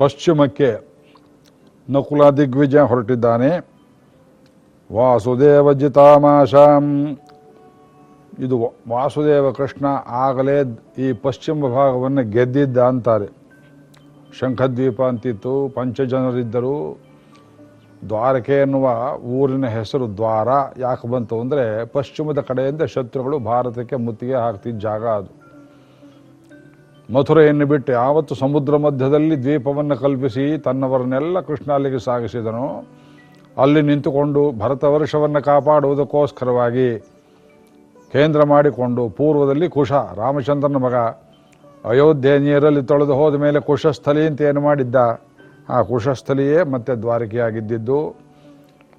ಪಶ್ಚಿಮಕ್ಕೆ ನಕುಲ ದಿಗ್ವಿಜಯ ಹೊರಟಿದ್ದಾನೆ. ವಾಸುದೇವ ಜಿತಾಮಾಶಾಂ. ಇದು ವಾಸುದೇವ ಕೃಷ್ಣ ಆಗಲೇ ಈ ಪಶ್ಚಿಮ ಭಾಗವನ್ನು ಗೆದ್ದಿದ್ದ ಅಂತಾರೆ. ಶಂಖದ್ವೀಪ ಅಂತಿತ್ತು, ಪಂಚಜನರಿದ್ದರು. ದ್ವಾರಕೆ ಎನ್ನುವ ಊರಿನ ಹೆಸರು ದ್ವಾರ. ಯಾಕೆ ಬಂತು ಅಂದರೆ ಪಶ್ಚಿಮದ ಕಡೆಯಿಂದ ಶತ್ರುಗಳು ಭಾರತಕ್ಕೆ ಮುತ್ತಿಗೆ ಹಾಕ್ತಿದ್ದ ಜಾಗ ಅದು. ಮಥುರೆಯನ್ನು ಬಿಟ್ಟು ಯಾವತ್ತು ಸಮುದ್ರ ಮಧ್ಯದಲ್ಲಿ ದ್ವೀಪವನ್ನು ಕಲ್ಪಿಸಿ ತನ್ನವರನ್ನೆಲ್ಲ ಕೃಷ್ಣ ಅಲ್ಲಿಗೆ ಸಾಗಿಸಿದನು. ಅಲ್ಲಿ ನಿಂತುಕೊಂಡು ಭರತವರ್ಷವನ್ನು ಕಾಪಾಡುವುದಕ್ಕೋಸ್ಕರವಾಗಿ ಕೇಂದ್ರ ಮಾಡಿಕೊಂಡು ಪೂರ್ವದಲ್ಲಿ ಕುಶ, ರಾಮಚಂದ್ರನ ಮಗ, ಅಯೋಧ್ಯೆ ನೀರಲ್ಲಿ ತೊಳೆದು ಹೋದ ಮೇಲೆ ಕುಶಸ್ಥಲಿ ಅಂತ ಏನು ಮಾಡಿದ್ದ? ಆ ಕುಶಸ್ಥಲಿಯೇ ಮತ್ತೆ ದ್ವಾರಕೆಯಾಗಿದ್ದಿದ್ದು.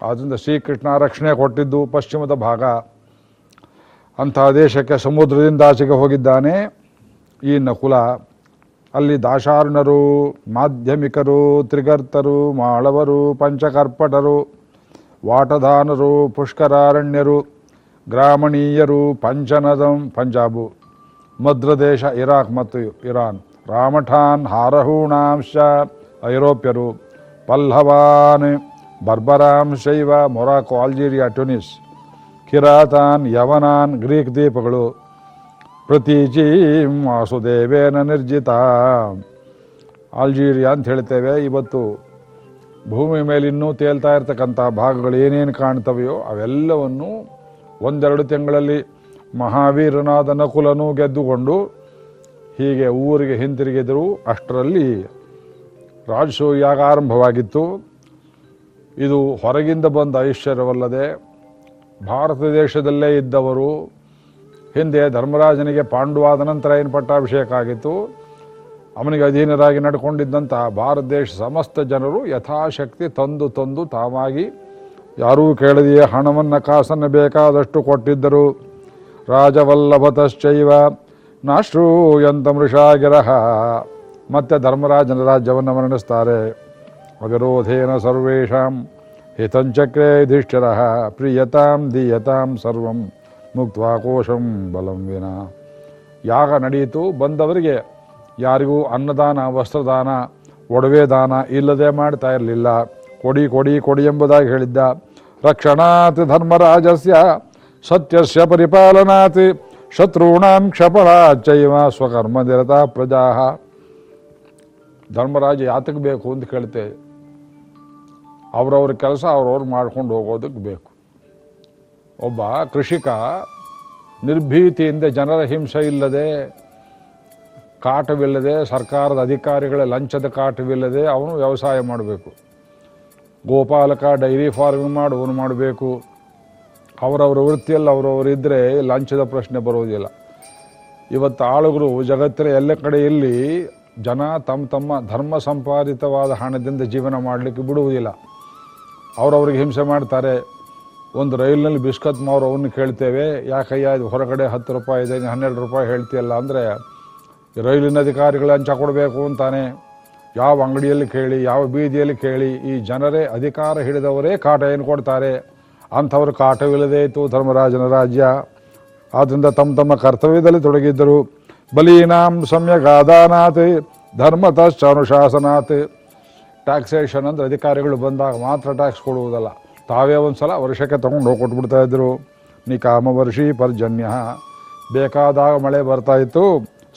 ಆದ್ದರಿಂದ ಶ್ರೀಕೃಷ್ಣ ರಕ್ಷಣೆ ಕೊಟ್ಟಿದ್ದು ಪಶ್ಚಿಮದ ಭಾಗ. ಅಂತಹ ದೇಶಕ್ಕೆ ಸಮುದ್ರದಿಂದ ಆಚೆಗೆ ಹೋಗಿದ್ದಾನೆ. ಈ ನಕುಲ. ಅಲ್ಲಿ ದಾಶಾರ್ಣರು, ಮಾಧ್ಯಮಿಕರು, ತ್ರಿಗರ್ತರು, ಮಾಳವರು, ಪಂಚಕರ್ಪಟರು, ವಾಟದಾನರು, ಪುಷ್ಕರಾರಣ್ಯರು, ಗ್ರಾಮಣೀಯರು, ಪಂಚನದಂ, ಪಂಜಾಬು, ಮದ್ರದೇಶ, ಇರಾಕ್ ಮತ್ತು ಇರಾನ್, ರಾಮಠಾನ್, ಹಾರಹೂಣಾಂಶ, ಐರೋಪ್ಯರು, ಪಲ್ಲವಾನ್, ಬರ್ಬರಾಂ, ಶೈವ, ಮೊರಾಕೋ, ಅಲ್ಜೀರಿಯಾ, ಟ್ಯುನಿಸ್ ಕಿರಾತಾನ್ ಯವನಾನ್, ಗ್ರೀಕ್ ದ್ವೀಪಗಳು. ಪ್ರತೀಚೀಂ ವಾಸುದೇವೇನ ನಿರ್ಜಿತ. ಅಲ್ಜೀರಿಯಾ ಅಂತ ಹೇಳ್ತೇವೆ, ಇವತ್ತು ಭೂಮಿ ಮೇಲೆ ತೇಲ್ತಾ ಇರ್ತಕ್ಕಂಥ ಭಾಗಗಳು ಏನೇನು ಕಾಣ್ತವೆಯೋ ಅವೆಲ್ಲವನ್ನು ಒಂದೆರಡು ತಿಂಗಳಲ್ಲಿ ಮಹಾವೀರನಾದ ನಕುಲನು ಗೆದ್ದುಕೊಂಡು ಹೀಗೆ ಊರಿಗೆ ಹಿಂತಿರುಗಿದರು. ಅಷ್ಟರಲ್ಲಿ ಯಾಗ ಆರಂಭವಾಗಿತ್ತು. ಇದು ಹೊರಗಿಂದ ಬಂದ ಐಶ್ವರ್ಯವಲ್ಲದೆ ಭಾರತ ದೇಶದಲ್ಲೇ ಇದ್ದವರು ಹಿಂದೆ ಧರ್ಮರಾಜನಿಗೆ ಪಾಂಡುವಾದ ನಂತರ ಏನು ಪಟ್ಟಾಭಿಷೇಕ ಆಗಿತ್ತು? ಅವನಿಗೆ ಅಧೀನರಾಗಿ ನಡ್ಕೊಂಡಿದ್ದಂಥ ಭಾರತ ದೇಶ ಸಮಸ್ತ ಜನರು ಯಥಾಶಕ್ತಿ ತಂದು ತಂದು ತಾವಾಗಿ ಯಾರೂ ಕೇಳದೆಯೇ ಹಣವನ್ನು ಕಾಸನ್ನು ಬೇಕಾದಷ್ಟು ಕೊಟ್ಟಿದ್ದರು. ರಾಜವಲ್ಲಭತಶ್ಚೈವ ನಾಶ್ರೂಯಂತ ಮೃಷಾಗಿರಹ. ಮತ್ತೆ ಧರ್ಮರಾಜನ ರಾಜ್ಯವನ್ನು ವರ್ಣಿಸ್ತಾರೆ ಅವಿರೋಧೇನ ಸರ್ವೇಷಾಂ ಹಿತಂಚಕ್ರೇ ಯುಧಿಷ್ಠಿರ ಪ್ರಿಯತಾಂ ದೀಯತಾಂ ಸರ್ವಂ. ಮುಕ್ತ್ವಾ ಕೋಶಂ ಬಲಂ ಯಾಗ ನಡೆಯಿತು, ಬಂದವರಿಗೆ ಯಾರಿಗೂ ಅನ್ನದಾನ, ವಸ್ತ್ರದಾನ ಒಡವೆ ದಾನ ಇಲ್ಲದೆ ಮಾಡ್ತಾ ಇರಲಿಲ್ಲ. ಕೊಡಿ ಕೊಡಿ ಕೊಡಿ ಎಂಬುದಾಗಿ ಹೇಳಿದ್ದ. ರಕ್ಷಣಾತ್ ಧರ್ಮರಾಜಸ್ಯ ಸತ್ಯಸ್ಯ ಪರಿಪಾಲನಾತ್ ಶತ್ರುಣಾಂ ಕ್ಷಪಣಾಚೈವ ಸ್ವಕರ್ಮ ನಿರತ ಪ್ರಜಾ ಧರ್ಮರಾಜ ಯಾತಕ್ಕೆ ಬೇಕು ಅಂತ ಕೇಳ್ತೇವೆ ಅವ್ರವ್ರ ಕೆಲಸ ಅವ್ರವ್ರು ಮಾಡ್ಕೊಂಡು ಹೋಗೋದಕ್ಕೆ ಬೇಕು. ಒಬ್ಬ ಕೃಷಿಕ ನಿರ್ಭೀತಿಯಿಂದ ಜನರ ಹಿಂಸೆ ಇಲ್ಲದೆ, ಕಾಟವಿಲ್ಲದೆ, ಸರ್ಕಾರದ ಅಧಿಕಾರಿಗಳ ಲಂಚದ ಕಾಟವಿಲ್ಲದೆ ಅವನು ವ್ಯವಸಾಯ ಮಾಡಬೇಕು. ಗೋಪಾಲಕ ಡೈರಿ ಫಾರ್ಮಿಂಗ್ ಮಾಡುವನು ಮಾಡಬೇಕು. ಅವರವ್ರ ವೃತ್ತಿಯಲ್ಲಿ ಅವರವರು ಇದ್ದರೆ ಲಂಚದ ಪ್ರಶ್ನೆ ಬರುವುದಿಲ್ಲ ಇವತ್ತು ಆಳುಗರು ಜಗತ್ತಿನ ಎಲ್ಲ ಕಡೆಯಲ್ಲಿ ಜನ ತಮ್ಮ ತಮ್ಮ ಧರ್ಮ ಸಂಪಾದಿತವಾದ ಹಣದಿಂದ ಜೀವನ ಮಾಡಲಿಕ್ಕೆ ಬಿಡುವುದಿಲ್ಲ. ಅವರವ್ರಿಗೆ ಹಿಂಸೆ ಮಾಡ್ತಾರೆ. ಒಂದು ರೈಲಿನಲ್ಲಿ ಬಿಸ್ಕತ್ ಅವನ್ನ ಕೇಳ್ತೇವೆ, ಯಾಕಯ್ಯ ಇದು ಹೊರಗಡೆ ಹತ್ತು ರೂಪಾಯಿ ಇದೆ ನೀನು ಹನ್ನೆರಡು ರೂಪಾಯಿ ಹೇಳ್ತೀಯಲ್ಲ ಅಂದರೆ ರೈಲಿನ ಅಧಿಕಾರಿಗಳು ಹಂಚ ಕೊಡಬೇಕು ಅಂತಾನೆ. ಯಾವ ಅಂಗಡಿಯಲ್ಲಿ ಕೇಳಿ, ಯಾವ ಬೀದಿಯಲ್ಲಿ ಕೇಳಿ, ಈ ಜನರೇ ಅಧಿಕಾರ ಹಿಡಿದವರೇ ಕಾಟ ಏನು ಕೊಡ್ತಾರೆ? ಅಂಥವ್ರು ಕಾಟವಿಲ್ಲದೆ ಇತ್ತು ಧರ್ಮರಾಜನ ರಾಜ್ಯ. ಆದ್ದರಿಂದ ತಮ್ಮ ತಮ್ಮ ಕರ್ತವ್ಯದಲ್ಲಿ ತೊಡಗಿದ್ದರು. ಬಲೀನಾಂ ಸಮ್ಯಕ್ ಧರ್ಮತಶ್ಚ ಅನುಶಾಸನಾಥ್ ಟ್ಯಾಕ್ಸೇಷನ್ ಅಂದರೆ ಅಧಿಕಾರಿಗಳು ಬಂದಾಗ ಮಾತ್ರ ಟ್ಯಾಕ್ಸ್ ಕೊಡುವುದಲ್ಲ. ತಾವೇ ಒಂದು ಸಲ ವರ್ಷಕ್ಕೆ ತೊಗೊಂಡು ಹೋಗಿ ಕೊಟ್ಬಿಡ್ತಾ ಇದ್ರು. ನಿಕಾಮ ವರ್ಷಿ ಪರ್ಜನ್ಯ. ಬೇಕಾದಾಗ ಮಳೆ ಬರ್ತಾ ಇತ್ತು.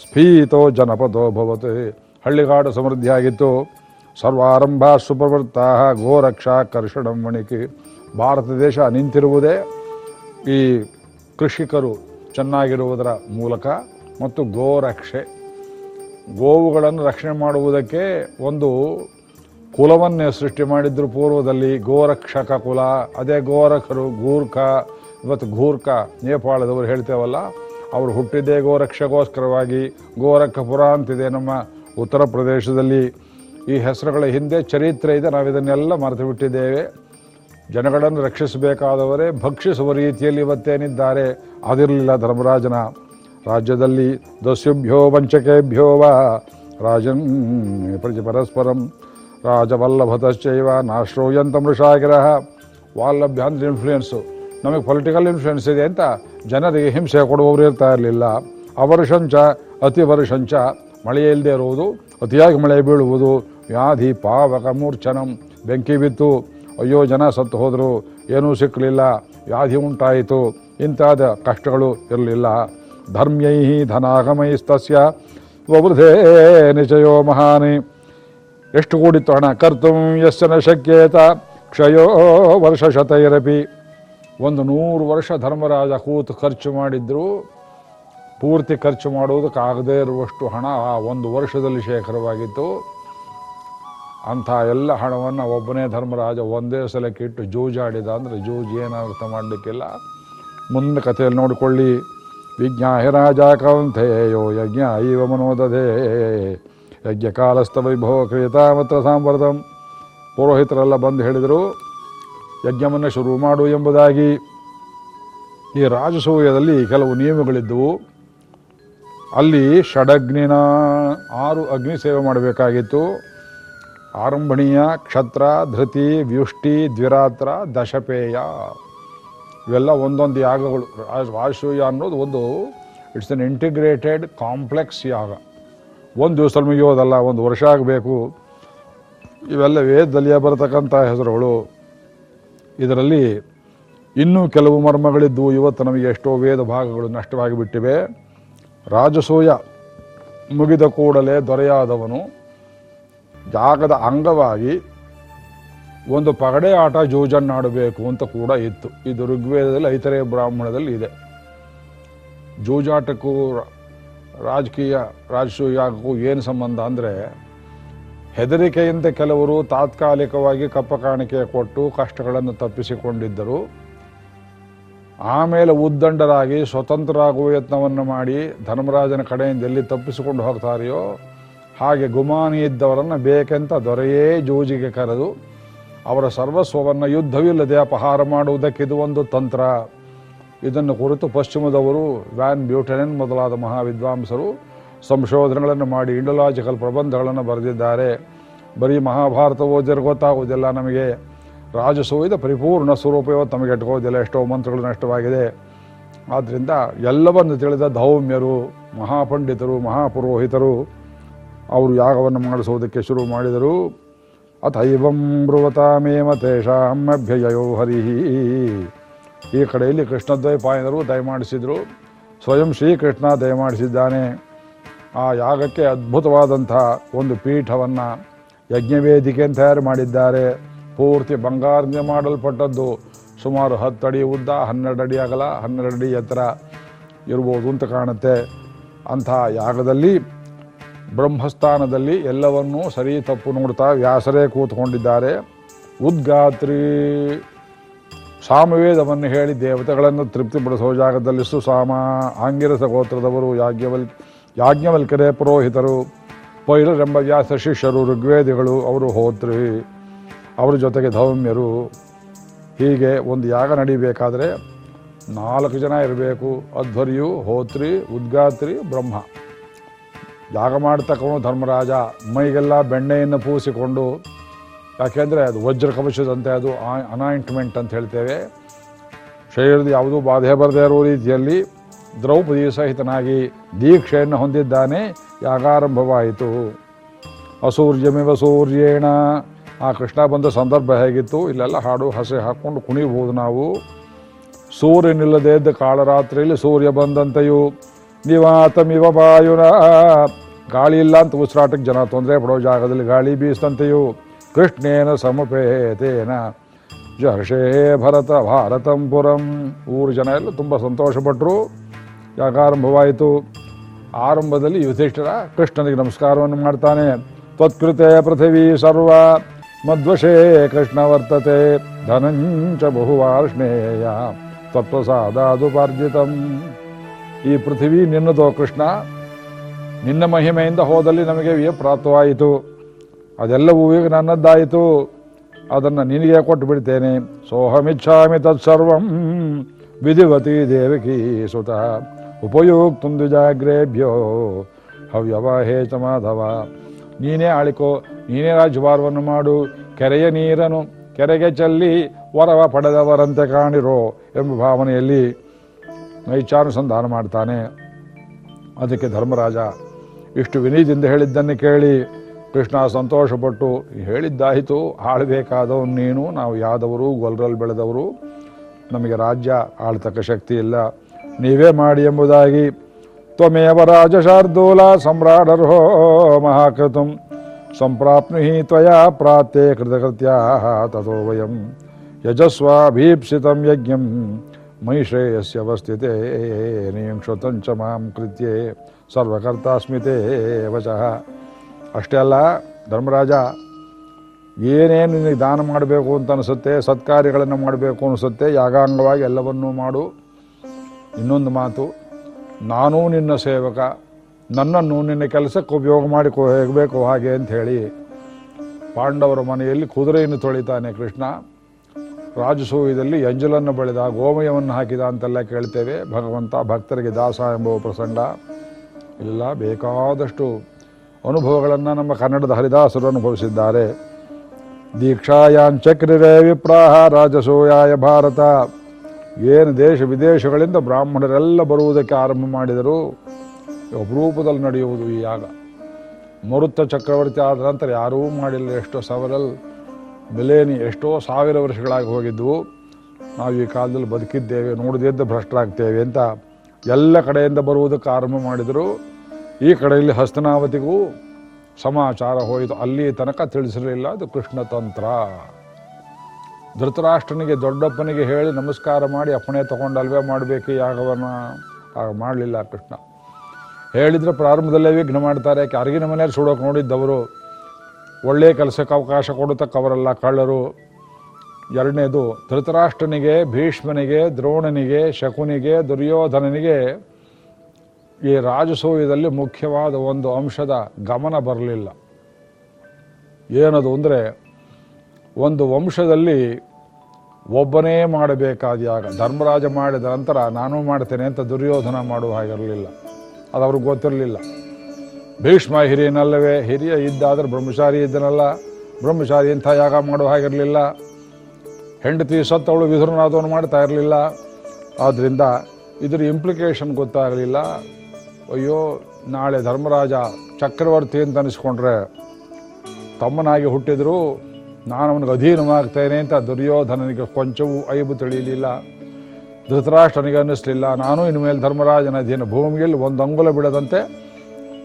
ಸ್ಫೀತೋ ಜನಪದೋ ಭವತಿ. ಹಳ್ಳಿಗಾಡು ಸಮೃದ್ಧಿಯಾಗಿತ್ತು. ಸರ್ವಾರಂಭ ಸುಪ್ರವೃತ್ತ ಗೋರಕ್ಷಾ ಕರ್ಷಣ ಮಣಿಕಿ. ಭಾರತ ದೇಶ ನಿಂತಿರುವುದೇ ಈ ಕೃಷಿಕರು ಚೆನ್ನಾಗಿರುವುದರ ಮೂಲಕ ಮತ್ತು ಗೋರಕ್ಷೆ ಗೋವುಗಳನ್ನು ರಕ್ಷಣೆ ಮಾಡುವುದಕ್ಕೆ ಒಂದು ಕುಲವನ್ನೇ ಸೃಷ್ಟಿ ಮಾಡಿದ್ರು ಪೂರ್ವದಲ್ಲಿ ಗೋರಕ್ಷಕ ಕುಲ, ಅದೇ ಗೋರಖರು, ಗೂರ್ಖ, ಇವತ್ತು ಘೂರ್ಖ ನೇಪಾಳದವರು ಹೇಳ್ತೇವಲ್ಲ, ಅವರು ಹುಟ್ಟಿದ್ದೇ ಗೋರಕ್ಷಗೋಸ್ಕರವಾಗಿ ಗೋರಖಪುರ ಅಂತಿದೆ ನಮ್ಮ ಉತ್ತರ ಪ್ರದೇಶದಲ್ಲಿ. ಈ ಹೆಸರುಗಳ ಹಿಂದೆ ಚರಿತ್ರೆ ಇದೆ, ನಾವು ಇದನ್ನೆಲ್ಲ ಮರೆತು ಬಿಟ್ಟಿದ್ದೇವೆ. ಜನಗಳನ್ನು ರಕ್ಷಿಸಬೇಕಾದವರೇ, ಭಕ್ಷಿಸುವ ರೀತಿಯಲ್ಲಿ ಇವತ್ತೇನಿದ್ದಾರೆ, ಅದಿರಲಿಲ್ಲ ಧರ್ಮರಾಜನ. ರಾಜ್ಯದಲ್ಲಿ ದಸ್ಯುಭ್ಯೋ ವಂಚಕೇಭ್ಯೋ ವಾ, ರಾಜನ್ ಪರಸ್ಪರಂ. ರಾಜವಲ್ಲಭತಶ್ಚೈವ ನಾಶ್ರೋಯಂತ ಮೃಷಾಗಿರಹ ವಾಲ್ಲಭ್ಯ ಅಂದ್ರೆ ಇನ್ಫ್ಲೂಯೆನ್ಸು ನಮಗೆ ಪೊಲಿಟಿಕಲ್ ಇನ್ಫ್ಲುಯೆನ್ಸ್ ಇದೆ ಅಂತ ಜನರಿಗೆ ಹಿಂಸೆ ಕೊಡುವವರು ಇರ್ತಾ ಇರಲಿಲ್ಲ. ಅವರುಷಂಚ ಅತಿ ವರುಷಂಚ ಮಳೆ ಇಲ್ಲದೆ ಇರುವುದು, ಅತಿಯಾಗಿ ಮಳೆ ಬೀಳುವುದು, ವ್ಯಾಧಿ ಪಾವಕ ಮೂರ್ಛನಂ, ಬೆಂಕಿ ಬಿತ್ತು, ಅಯ್ಯೋ ಜನ ಸತ್ತು ಹೋದರು, ಏನೂ ಸಿಕ್ಕಲಿಲ್ಲ, ವ್ಯಾಧಿ ಉಂಟಾಯಿತು, ಇಂತಾದ ಕಷ್ಟಗಳು ಇರಲಿಲ್ಲ. ಧರ್ಮ್ಯೈ ಧನಾಗಮೈಸ್ತಸ್ಯ ವೃಧೇ ನಿಜಯೋ ಮಹಾನಿ. ಎಷ್ಟು ಕೂಡಿತ್ತು ಹಣ? ಕರ್ತು ಯಸ್ಸನ ಶಕ್ಯೇತ. ಕ್ಷಯೋ ವರ್ಷ ಶತೈರಪಿ. ಒಂದು ನೂರು ವರ್ಷ ಧರ್ಮರಾಜ ಕೂತು ಖರ್ಚು ಮಾಡಿದ್ರು. ಪೂರ್ತಿ ಖರ್ಚು ಮಾಡುವುದಕ್ಕಾಗದೇ ಇರುವಷ್ಟು ಹಣ ಆ ಒಂದು ವರ್ಷದಲ್ಲಿ ಶೇಖರವಾಗಿತ್ತು. ಅಂಥ ಎಲ್ಲ ಹಣವನ್ನು ಒಬ್ಬನೇ ಧರ್ಮರಾಜ ಒಂದೇ ಸಲಕ್ಕೆ ಇಟ್ಟು ಜೂಜಾಡಿದ. ಅಂದರೆ ಜೂಜ್ ಏನು ಅರ್ಥ ಮಾಡಲಿಕ್ಕಿಲ್ಲ. ಮುಂದೆ ಕಥೆಯಲ್ಲಿ ನೋಡಿಕೊಳ್ಳಿ. ವಿಜ್ಞಾಹಿರಾಜ ರಾಜ ಕವಂಥೇಯೋ ಯಜ್ಞ ಐವ ಮನೋದಧೇ. ಯಜ್ಞ ಕಾಲಸ್ತ ವೈಭವ ಕ್ರಿಯತಾಮತ್ರ ಸಾಂವರ್ಧಂ ಪುರೋಹಿತರೆಲ್ಲ ಬಂದು ಹೇಳಿದರು, ಯಜ್ಞವನ್ನು ಶುರು ಮಾಡು ಎಂಬುದಾಗಿ. ಈ ರಾಜಸೂಯದಲ್ಲಿ ಕೆಲವು ನಿಯಮಗಳಿದ್ದವು. ಅಲ್ಲಿ ಷಡಗ್ನಿನ ಆರು ಅಗ್ನಿ ಸೇವೆ ಮಾಡಬೇಕಾಗಿತ್ತು. ಆರಂಭಣೀಯ, ಕ್ಷತ್ರ, ಧೃತಿ, ವ್ಯುಷ್ಟಿ, ದ್ವಿರಾತ್ರ, ದಶಪೇಯ. ಇವೆಲ್ಲ ಒಂದೊಂದು ಯಾಗಗಳು. ರಾಜ, ರಾಜಸೂಯ ಅನ್ನೋದು ಒಂದು ಇಟ್ಸ್ ಅನ್ ಇಂಟಿಗ್ರೇಟೆಡ್ ಕಾಂಪ್ಲೆಕ್ಸ್ ಯಾಗ. ಒಂದು ದಿವಸ ಮುಗಿಯೋದಲ್ಲ ಒಂದು ವರ್ಷ ಆಗಬೇಕು. ಇವೆಲ್ಲ ವೇದದಲ್ಲಿಯೇ ಬರತಕ್ಕಂಥ ಹೆಸರುಗಳು. ಇದರಲ್ಲಿ ಇನ್ನೂ ಕೆಲವು ಮರ್ಮಗಳಿದ್ದು, ಇವತ್ತು ನಮಗೆ ಎಷ್ಟೋ ವೇದ ಭಾಗಗಳು ನಷ್ಟವಾಗಿ ಬಿಟ್ಟಿವೆ ರಾಜಸೂಯ ಮುಗಿದ ಕೂಡಲೇ ದೊರೆಯಾದವನು. ಜಾಗದ ಅಂಗವಾಗಿ ಒಂದು ಪಗಡೆ ಆಟ ಜೂಜನ್ನಾಡಬೇಕು ಅಂತ ಕೂಡ ಇತ್ತು. ಇದು ಋಗ್ವೇದದಲ್ಲಿ ಐತರೆ ಬ್ರಾಹ್ಮಣದಲ್ಲಿ ಇದೆ. ಜೂಜಾಟಕ್ಕೂ ರಾಜಕೀಯ ರಾಜಸೂಯಕ್ಕೂ ಏನು ಸಂಬಂಧ ಅಂದರೆ ಹೆದರಿಕೆಯಿಂದ ಕೆಲವರು ತಾತ್ಕಾಲಿಕವಾಗಿ ಕಪ್ಪ ಕಾಣಿಕೆ ಕೊಟ್ಟು ಕಷ್ಟಗಳನ್ನು ತಪ್ಪಿಸಿಕೊಂಡಿದ್ದರು. ಆಮೇಲೆ ಉದ್ದಂಡರಾಗಿ ಸ್ವತಂತ್ರರಾಗುವ ಯತ್ನವನ್ನು ಮಾಡಿ ಧರ್ಮರಾಜನ ಕಡೆಯಿಂದ ಎಲ್ಲಿ ತಪ್ಪಿಸಿಕೊಂಡು ಹೋಗ್ತಾರೆಯೋ ಹಾಗೆ ಗುಮಾನಿ ಇದ್ದವರನ್ನು ಬೇಕೆಂತ ದೊರೆಯೇ ಜೋಜಿಗೆ ಕರೆದು ಅವರ ಸರ್ವಸ್ವವನ್ನು ಯುದ್ಧವಿಲ್ಲದೆ ಅಪಹಾರ ಮಾಡುವುದಕ್ಕಿದು ಒಂದು ತಂತ್ರ. ಇದನ್ನು ಕುರಿತು ಪಶ್ಚಿಮದವರು ವ್ಯಾನ್ ಬ್ಯೂಟೆನನ್ ಮೊದಲಾದ ಮಹಾವಿದ್ವಾಂಸರು ಸಂಶೋಧನೆಗಳನ್ನು ಮಾಡಿ ಇಂಡಲಾಜಿಕಲ್ ಪ್ರಬಂಧಗಳನ್ನು ಬರೆದಿದ್ದಾರೆ. ಬರೀ ಮಹಾಭಾರತ ಓದಿದ್ರೆ ಗೊತ್ತಾಗೋದಿಲ್ಲ ನಮಗೆ. ರಾಜಸೂಯದ ಪರಿಪೂರ್ಣ ಸ್ವರೂಪ ಇವತ್ತು ನಮಗೆ ಇಟ್ಕೋದಿಲ್ಲ ಎಷ್ಟೋ ಮಂತ್ರಗಳು ನಷ್ಟವಾಗಿದೆ. ಆದ್ದರಿಂದ ಎಲ್ಲವನ್ನು ತಿಳಿದ ಧೌಮ್ಯರು, ಮಹಾಪಂಡಿತರು, ಮಹಾಪುರೋಹಿತರು ಅವರು ಯಾಗವನ್ನು ಮಾಡಿಸುವುದಕ್ಕೆ ಶುರು ಮಾಡಿದರು. ಅಥೈವಂ ಬ್ರುವತಾಮೇಮ ತೇಷಾಂ ಅಭ್ಯಯೋ ಹರಿ. ಈ ಕಡೆಯಲ್ಲಿ ಕೃಷ್ಣದ್ವೈಪಾಯನರು ದಯಮಾಡಿಸಿದರು. ಸ್ವಯಂ ಶ್ರೀಕೃಷ್ಣ ದಯಮಾಡಿಸಿದ್ದಾನೆ. ಆ ಯಾಗಕ್ಕೆ ಅದ್ಭುತವಾದಂಥ ಒಂದು ಪೀಠವನ್ನು ಯಜ್ಞವೇದಿಕೆ ತಯಾರು ಮಾಡಿದ್ದಾರೆ. ಪೂರ್ತಿ ಬಂಗಾರದಿಂದ ಮಾಡಲ್ಪಟ್ಟದ್ದು. ಸುಮಾರು ಹತ್ತು ಅಡಿ ಉದ್ದ, ಹನ್ನೆರಡು ಅಡಿ ಅಗಲ, ಹನ್ನೆರಡು ಅಡಿ ಎತ್ತರ ಇರ್ಬೋದು ಅಂತ ಕಾಣುತ್ತೆ. ಅಂಥ ಯಾಗದಲ್ಲಿ, ಬ್ರಹ್ಮಸ್ಥಾನದಲ್ಲಿ ಎಲ್ಲವನ್ನೂ ಸರಿ ತಪ್ಪು ನೋಡ್ತಾ ವ್ಯಾಸರೇ ಕೂತ್ಕೊಂಡಿದ್ದಾರೆ. ಉದ್ಗಾತ್ರಿ. ಸಾಮವೇದವನ್ನು ಹೇಳಿ ದೇವತೆಗಳನ್ನು ತೃಪ್ತಿಪಡಿಸೋ ಜಾಗದಲ್ಲಿ ಸುಸಾಮ, ಆಂಗಿರಸ ಗೋತ್ರದವರು, ಯಾಜ್ಞವಲ್, ಯಾಜ್ಞವಲ್ಕರೇ ಪುರೋಹಿತರು, ಪೈಲರೆಂಬ ವ್ಯಾಸ ಶಿಷ್ಯರು, ಋಗ್ವೇದಿಗಳು, ಅವರು ಹೋತ್ರಿ. ಅವರ ಜೊತೆಗೆ ಧೌಮ್ಯರು. ಹೀಗೆ ಒಂದು ಯಾಗ ನಡೀಬೇಕಾದರೆ ನಾಲ್ಕು ಜನ ಇರಬೇಕು. ಅಧ್ವರ್ಯು, ಹೋತ್ರಿ, ಉದ್ಗಾತ್ರಿ, ಬ್ರಹ್ಮ. ಯಾಗ ಮಾಡ್ತಕ್ಕವನು ಧರ್ಮರಾಜ. ಮೈಗೆಲ್ಲ ಬೆಣ್ಣೆಯನ್ನು ಪೂಸಿಕೊಂಡು ಯಾಕೆಂದರೆ ಅದು ವಜ್ರ ಕವಚದಂತೆ ಅದು ಅನಾಯಿಂಟ್ಮೆಂಟ್ ಅಂತ ಹೇಳ್ತೇವೆ. ಶರೀರದ ಯಾವುದೂ ಬಾಧೆ ಬರದೇ ಇರೋ ರೀತಿಯಲ್ಲಿ ದ್ರೌಪದಿ ಸಹಿತನಾಗಿ ದೀಕ್ಷೆಯನ್ನು ಹೊಂದಿದ್ದಾನೆ. ಯಾಗಾರಂಭವಾಯಿತು. ಅಸೂರ್ಯಮಿವ ಸೂರ್ಯೇಣ. ಆ ಕೃಷ್ಣ ಬಂದ ಸಂದರ್ಭ ಹೇಗಿತ್ತು? ಇಲ್ಲೆಲ್ಲ ಹಾಡು ಹಸೆ ಹಾಕ್ಕೊಂಡು ಕುಣಿಬಹುದು ನಾವು. ಸೂರ್ಯನಿಲ್ಲದೆ ಇದ್ದ ಕಾಳರಾತ್ರಿಯಲ್ಲಿ ಸೂರ್ಯ ಬಂದಂತೆಯೂ, ನಿವಾತಮಿವ ಬಾಯುನ. ಗಾಳಿ ಇಲ್ಲ ಅಂತ ಉಸಿರಾಟಕ್ಕೆ ಜನ ತೊಂದರೆ ಪಡೋ ಜಾಗದಲ್ಲಿ ಗಾಳಿ ಬೀಸಂತೆಯೂ ಕೃಷ್ಣೇನ ಸಮಪೇತೇನ. ಜರ್ಷೇ ಭರತ ಭಾರತಂ ಪುರಂ ಊರು ಜನ ಎಲ್ಲ ತುಂಬ ಸಂತೋಷಪಟ್ಟರು ಯಾಕಾರಂಭವಾಯಿತು? ಆರಂಭದಲ್ಲಿ ಯುಧಿಷ್ಠಿರ ಕೃಷ್ಣನಿಗೆ ನಮಸ್ಕಾರವನ್ನು ಮಾಡ್ತಾನೆ. ತ್ವತ್ಕೃತೆ ಪೃಥಿವೀ ಸರ್ವ, ಮಧ್ವಶೇ ಕೃಷ್ಣ ವರ್ತತೆ, ಧನಂಚ ಬಹುವಾರ್ಷ್ಣೇಯ ತತ್ವಸಾದಾದುಪಾರ್ಜಿತಂ ಈ ಪೃಥಿವಿ ನಿನ್ನದೋ ಕೃಷ್ಣ? ನಿನ್ನ ಮಹಿಮೆಯಿಂದ ಹೋದಲ್ಲಿ ನಮಗೆ ವಿಯ ಪ್ರಾಪ್ತವಾಯಿತು ಅದೆಲ್ಲವೂ ಈಗ ನನ್ನದ್ದಾಯಿತು. ಅದನ್ನು ನಿನಗೆ ಕೊಟ್ಟು ಬಿಡ್ತೇನೆ. ಸೋಹಮಿಚ್ಛಾಮಿ ತತ್ಸರ್ವಂ ವಿಧಿವತಿ ದೇವಕಿ ಸುತ. ಉಪಯೋಕ್ತು ದ್ವಿಜಾಗ್ರೇಭ್ಯೋ ಹವ್ಯವಹೇ ಚ ಮಾಧವ. ನೀನೇ ಆಳಿಕೋ, ನೀನೇ ರಾಜಭಾರವನ್ನು ಮಾಡು. ಕೆರೆಯ ನೀರನು ಕೆರೆಗೆ ಚೆಲ್ಲಿ ವರವ ಪಡೆದವರಂತೆ ಕಾಣಿರೋ ಎಂಬ ಭಾವನೆಯಲ್ಲಿ ನೈಚಾನುಸಂಧಾನ ಮಾಡ್ತಾನೆ. ಅದಕ್ಕೆ ಧರ್ಮರಾಜ, ಇಷ್ಟು ವಿನೀತಿಯಿಂದ ಹೇಳಿದ್ದನ್ನು ಕೇಳಿ ಕೃಷ್ಣ ಸಂತೋಷಪಟ್ಟು ಹೇಳಿದ್ದಾಯಿತು, ಆಳಬೇಕಾದವನು ನೀನು, ನಾವು ಯಾದವರು ಗೊಲ್ರಲ್ಲಿ ಬೆಳೆದವರು, ನಮಗೆ ರಾಜ್ಯ ಆಳ್ತಕ್ಕ ಶಕ್ತಿ ಇಲ್ಲ. ನೀವೇ ಮಾಡಿ ಎಂಬುದಾಗಿ ತ್ವಮೇವ ರಾಜಶಾರ್ದೂಲ ಸಮ್ರಾಡರ್ಹೋ ಮಹಾಕೃತಂ. ಸಂಪ್ರಾಪ್ನುಹಿ ತ್ವಯಾ ಪ್ರಾತೆ ಕೃತಕೃತ್ಯ ತಥೋ ವಯಂ. ಯಜಸ್ವಾಭೀಪ್ಸಿತಂ ಯಜ್ಞಂ. ಮೈಶ್ರೇಯಸ್ಯವಸ್ಥಿತೆ ನೀಂ ಶ್ರುತಂಚ ಮಾಂ ಕೃತ್ಯೆ. ಸರ್ವಕರ್ತಾಸ್ಮಿತೆ ವಚಃ. ಅಷ್ಟೇ ಅಲ್ಲ, ಧರ್ಮರಾಜ, ಏನೇನು ನಿನಗೆ ದಾನ ಮಾಡಬೇಕು ಅಂತ ಅನಿಸುತ್ತೆ, ಸತ್ಕಾರ್ಯಗಳನ್ನು ಮಾಡಬೇಕು ಅನಿಸುತ್ತೆ, ಯಾಗಾಂಗವಾಗಿ ಎಲ್ಲವನ್ನೂ ಮಾಡು. ಇನ್ನೊಂದು ಮಾತು, ನಾನೂ ನಿನ್ನ ಸೇವಕ, ನನ್ನನ್ನು ನಿನ್ನ ಕೆಲಸಕ್ಕೆ ಉಪಯೋಗ ಮಾಡಿ ಹೋಗಬೇಕು ಹಾಗೆ ಅಂತ ಹೇಳಿ ಪಾಂಡವರ ಮನೆಯಲ್ಲಿ ಕುದುರೆಯನ್ನು ತೊಳಿತಾನೆ ಕೃಷ್ಣ. ರಾಜಸೂಯದಲ್ಲಿ ಎಂಜಲನ್ನು ಬೆಳೆದ, ಗೋಮಯವನ್ನು ಹಾಕಿದ ಅಂತೆಲ್ಲ ಕೇಳ್ತೇವೆ. ಭಗವಂತ ಭಕ್ತರಿಗೆ ದಾಸ ಎಂಬುವ ಪ್ರಸಂಗ. ಇಲ್ಲ ಬೇಕಾದಷ್ಟು ಅನುಭವಗಳನ್ನು ನಮ್ಮ ಕನ್ನಡದ ಹರಿದಾಸರು ಅನುಭವಿಸಿದ್ದಾರೆ. ದೀಕ್ಷಾಯಾಂಚಕ್ರಿರೇ ವಿಪ್ರಾಹ ರಾಜಸೂಯಾಯ ಭಾರತ. ಏನು ದೇಶ ವಿದೇಶಗಳಿಂದ ಬ್ರಾಹ್ಮಣರೆಲ್ಲ ಬರುವುದಕ್ಕೆ ಆರಂಭ ಮಾಡಿದರು. ಅಪರೂಪದಲ್ಲಿ ನಡೆಯುವುದು ಈ ಯಾಗ. ಮರುತ್ತ ಚಕ್ರವರ್ತಿ ಆದ ನಂತರ ಯಾರೂ ಮಾಡಿಲ್ಲ. ಎಷ್ಟೋ ಸವರಲ್ ಮಿಲೇನಿ ಎಷ್ಟೋ ಸಾವಿರ ವರ್ಷಗಳಾಗಿ ಹೋಗಿದ್ವು. ನಾವು ಈ ಕಾಲದಲ್ಲಿ ಬದುಕಿದ್ದೇವೆ ನೋಡದಿದ್ದ ಭ್ರಷ್ಟರಾಗ್ತೇವೆ ಅಂತ ಎಲ್ಲ ಕಡೆಯಿಂದ ಬರುವುದಕ್ಕೆ ಆರಂಭ ಮಾಡಿದರು. ಈ ಕಡೆಯಲ್ಲಿ ಹಸ್ತನಾವತಿಗೂ ಸಮಾಚಾರ ಹೋಯಿತು. ಅಲ್ಲಿ ತನಕ ತಿಳಿಸಿರಲಿಲ್ಲ ಅದು ಕೃಷ್ಣ ತಂತ್ರ. ಧೃತರಾಷ್ಟ್ರನಿಗೆ ದೊಡ್ಡಪ್ಪನಿಗೆ ಹೇಳಿ ನಮಸ್ಕಾರ ಮಾಡಿ ಅಪ್ಪಣೆ ತಗೊಂಡು ಮಾಡಬೇಕು ಈ ಯಾಗವನ್ನು. ಆಗ ಮಾಡಲಿಲ್ಲ ಕೃಷ್ಣ. ಹೇಳಿದರೆ ಪ್ರಾರಂಭದಲ್ಲೇ ವಿಘ್ನ ಮಾಡ್ತಾರೆ. ಯಾಕೆ? ಅರಿಗಿನ ಮನೆಯಲ್ಲಿ ಸುಡೋಕೆ ನೋಡಿದ್ದವರು. ಒಳ್ಳೆಯ ಕೆಲಸಕ್ಕೆ ಅವಕಾಶ ಕೊಡತಕ್ಕವರಲ್ಲ ಕಳ್ಳರು. ಎರಡನೇದು, ಧೃತರಾಷ್ಟ್ರನಿಗೆ, ಭೀಷ್ಮನಿಗೆ, ದ್ರೋಣನಿಗೆ, ಶಕುನಿಗೆ, ದುರ್ಯೋಧನನಿಗೆ ಈ ರಾಜಸೂಯದಲ್ಲಿ ಮುಖ್ಯವಾದ ಒಂದು ಅಂಶದ ಗಮನ ಬರಲಿಲ್ಲ. ಏನದು ಅಂದರೆ, ಒಂದು ವಂಶದಲ್ಲಿ ಒಬ್ಬನೇ ಮಾಡಬೇಕಾದ ಯಾಗ. ಧರ್ಮರಾಜ ಮಾಡಿದ ನಂತರ ನಾನು ಮಾಡ್ತೇನೆ ಅಂತ ದುರ್ಯೋಧನ ಮಾಡುವ ಹಾಗಿರಲಿಲ್ಲ. ಅದು ಅವ್ರಿಗೆ ಗೊತ್ತಿರಲಿಲ್ಲ. ಭೀಷ್ಮ ಹಿರಿಯನಲ್ಲವೇ, ಹಿರಿಯ ಇದ್ದಾದ್ರೆ ಬ್ರಹ್ಮಚಾರಿ ಇದ್ದನಲ್ಲ, ಬ್ರಹ್ಮಚಾರಿ ಇಂಥ ಯಾಗ ಮಾಡುವ ಹಾಗಿರಲಿಲ್ಲ. ಹೆಂಡತಿ ಸತ್ತವಳು ವಿಧುರನಾದವನು ಮಾಡ್ತಾ ಇರಲಿಲ್ಲ. ಆದ್ದರಿಂದ ಇದರ ಇಂಪ್ಲಿಕೇಶನ್ ಗೊತ್ತಾಗಲಿಲ್ಲ. ಅಯ್ಯೋ, ನಾಳೆ ಧರ್ಮರಾಜ ಚಕ್ರವರ್ತಿ ಅಂತ ಅನಿಸ್ಕೊಂಡ್ರೆ ತಮ್ಮನಾಗಿ ಹುಟ್ಟಿದರೂ ನಾನು ಅವನಿಗೆ ಅಧೀನವಾಗ್ತೇನೆ ಅಂತ ದುರ್ಯೋಧನನಿಗೆ ಕೊಂಚವೂ ಐಬು ತಿಳಿಯಲಿಲ್ಲ. ಧೃತರಾಷ್ಟ್ರನಿಗೆ ಅನ್ನಿಸ್ಲಿಲ್ಲ, ನಾನು ಇನ್ನು ಮೇಲೆ ಧರ್ಮರಾಜನ ಅಧೀನ ಭೂಮಿಯಲ್ಲಿ ಒಂದು ಅಂಗುಲ ಬಿಡದಂತೆ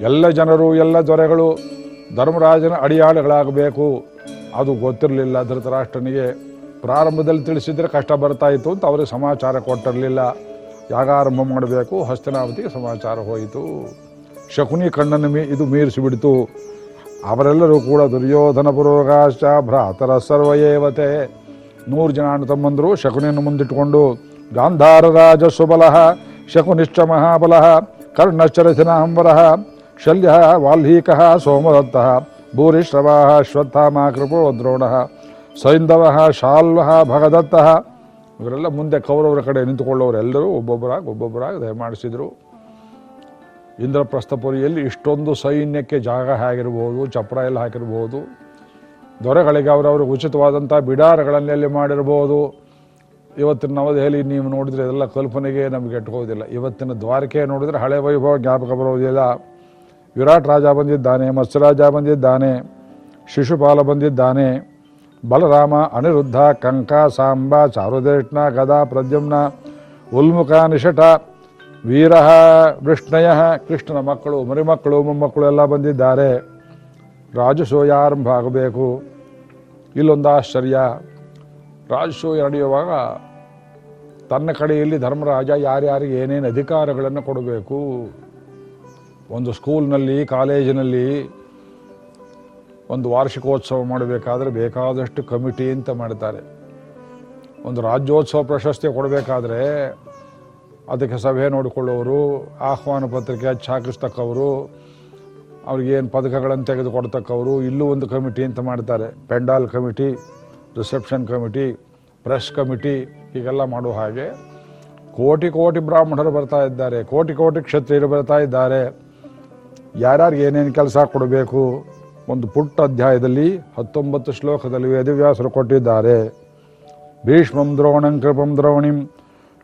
ಎಲ್ಲ ಜನರು, ಎಲ್ಲ ದೊರೆಗಳು ಧರ್ಮರಾಜನ ಅಡಿಯಾಳುಗಳಾಗಬೇಕು. ಅದು ಗೊತ್ತಿರಲಿಲ್ಲ ಧೃತರಾಷ್ಟ್ರನಿಗೆ. ಪ್ರಾರಂಭದಲ್ಲಿ ತಿಳಿಸಿದರೆ ಕಷ್ಟ ಬರ್ತಾಯಿತ್ತು ಅಂತ ಅವರಿಗೆ ಸಮಾಚಾರ ಕೊಟ್ಟಿರಲಿಲ್ಲ. ಯಾಗಾರಂಭ ಮಾಡಬೇಕು ಹಸ್ತನಾವತಿಗೆ ಸಮಾಚಾರ ಹೋಯಿತು. ಶಕುನಿ ಕಣ್ಣನ್ನು ಮೀ, ಇದು ಮೀರಿಸಿಬಿಡ್ತು. ಅವರೆಲ್ಲರೂ ಕೂಡ ದುರ್ಯೋಧನ ಪುರೋಗಾಶ್ಚ ಭ್ರಾತರ ಸರ್ವಯೇವತೆ. ನೂರು ಜನ ಅಣ್ಣ ತಮ್ಮಂದರು ಶಕುನಿಯನ್ನು ಮುಂದಿಟ್ಟುಕೊಂಡು, ಗಾಂಧಾರ ರಾಜ ಸುಬಲಃ ಶಕುನಿಶ್ಚ ಮಹಾಬಲಃ ಶಲ್ಯ ವಾಲ್ಹೀಕಃ ಸೋಮದತ್ತ, ಭೂರಿಶ್ರವಃ ಅಶ್ವತ್ಥಾಮ ಕೃಪೋ ದ್ರೋಣ, ಸೈಂಧವಃ ಶಾಲ್ವಃ ಭಗದತ್ತ ಇವರೆಲ್ಲ ಮುಂದೆ ಕೌರವರ ಕಡೆ ನಿಂತುಕೊಳ್ಳೋರೆಲ್ಲರೂ ಒಬ್ಬೊಬ್ಬರಾಗಿ ಒಬ್ಬೊಬ್ಬರಾಗಿ ದಯಮಾಡಿಸಿದರು ಇಂದ್ರಪ್ರಸ್ಥಪುರಿಯಲ್ಲಿ ಇಷ್ಟೊಂದು ಸೈನ್ಯಕ್ಕೆ ಜಾಗ ಆಗಿರ್ಬೋದು ಚಪ್ರ ಎಲ್ಲ ಹಾಕಿರ್ಬೋದು. ದೊರೆಗಳಿಗೆ ಅವರವರು ಉಚಿತವಾದಂಥ ಬಿಡಾರಗಳನ್ನೆಲ್ಲಿ ಮಾಡಿರ್ಬೋದು. ಇವತ್ತಿನ ನವದೆಹಲಿ ನೀವು ನೋಡಿದರೆ ಇದೆಲ್ಲ ಕಲ್ಪನೆಗೆ ನಮಗೆ ಎಟ್ಕೋದಿಲ್ಲ. ಇವತ್ತಿನ ದ್ವಾರಕೆ ನೋಡಿದ್ರೆ ಹಳೆ ವೈಭವ ಜ್ಞಾಪಕ ಬರೋದಿಲ್ಲ. ವಿರಾಟ್ ರಾಜ ಬಂದಿದ್ದಾನೆ, ಮತ್ಸ್ಯರಾಜ ಬಂದಿದ್ದಾನೆ, ಶಿಶುಪಾಲ ಬಂದಿದ್ದಾನೆ. ಬಲರಾಮ, ಅನಿರುದ್ಧ, ಕಂಕ, ಸಾಂಬ ಚಾರುದೇಷ್ಣ ಗದಾ, ಪ್ರದ್ಯುಮ್ನ, ಉಲ್ಮುಖ ನಿಷಟ ವೀರ ವೃಷ್ಣಯ, ಕೃಷ್ಣನ ಮಕ್ಕಳು, ಮರಿಮಕ್ಕಳು, ಮೊಮ್ಮಕ್ಕಳು ಎಲ್ಲ ಬಂದಿದ್ದಾರೆ. ರಾಜಸೂಯ ಆರಂಭ ಆಗಬೇಕು ಇಲ್ಲೊಂದು ಆಶ್ಚರ್ಯ. ರಾಜಸೂಯ ನಡೆಯುವಾಗ ತನ್ನ ಕಡೆಯಲ್ಲಿ ಧರ್ಮರಾಜ ಯಾರ್ಯಾರಿಗೆ ಏನೇನು ಅಧಿಕಾರಗಳನ್ನು ಕೊಡಬೇಕು? ಒಂದು ಸ್ಕೂಲ್ನಲ್ಲಿ ಕಾಲೇಜಿನಲ್ಲಿ ಒಂದು ವಾರ್ಷಿಕೋತ್ಸವ ಮಾಡಬೇಕಾದ್ರೆ ಬೇಕಾದಷ್ಟು ಕಮಿಟಿ ಅಂತ ಮಾಡ್ತಾರೆ. ಒಂದು ರಾಜ್ಯೋತ್ಸವ ಪ್ರಶಸ್ತಿ ಕೊಡಬೇಕಾದ್ರೆ ಅದಕ್ಕೆ ಸಭೆ ನೋಡಿಕೊಳ್ಳೋರು, ಆಹ್ವಾನ ಪತ್ರಿಕೆ ಹಚ್ಚಿ ಹಾಕಿಸ್ತಕ್ಕವರು ಅವ್ರಿಗೇನು ಪದಕಗಳನ್ನು ತೆಗೆದುಕೊಡ್ತಕ್ಕವರು, ಇಲ್ಲೂ ಒಂದು ಕಮಿಟಿ ಅಂತ ಮಾಡ್ತಾರೆ. Pandal committee, reception committee, press committee, ಹೀಗೆಲ್ಲ ಮಾಡುವ ಹಾಗೆ ಕೋಟಿ ಕೋಟಿ ಬ್ರಾಹ್ಮಣರು ಬರ್ತಾ ಇದ್ದಾರೆ. ಕೋಟಿ ಕೋಟಿ ಕ್ಷತ್ರಿಯರು ಬರ್ತಾ ಇದ್ದಾರೆ. ಯಾರ್ಯಾರಿಗೆ ಏನೇನು ಕೆಲಸ ಕೊಡಬೇಕು? ಒಂದು ಪುಟ್ಟ ಅಧ್ಯಾಯದಲ್ಲಿ ಹತ್ತೊಂಬತ್ತು ಶ್ಲೋಕದಲ್ಲಿ ವೇದವ್ಯಾಸರು ಕೊಟ್ಟಿದ್ದಾರೆ. ಭೀಷ್ಮಂ ದ್ರೋಣಂ ಕೃಪಂ ದ್ರೋಣಿಂ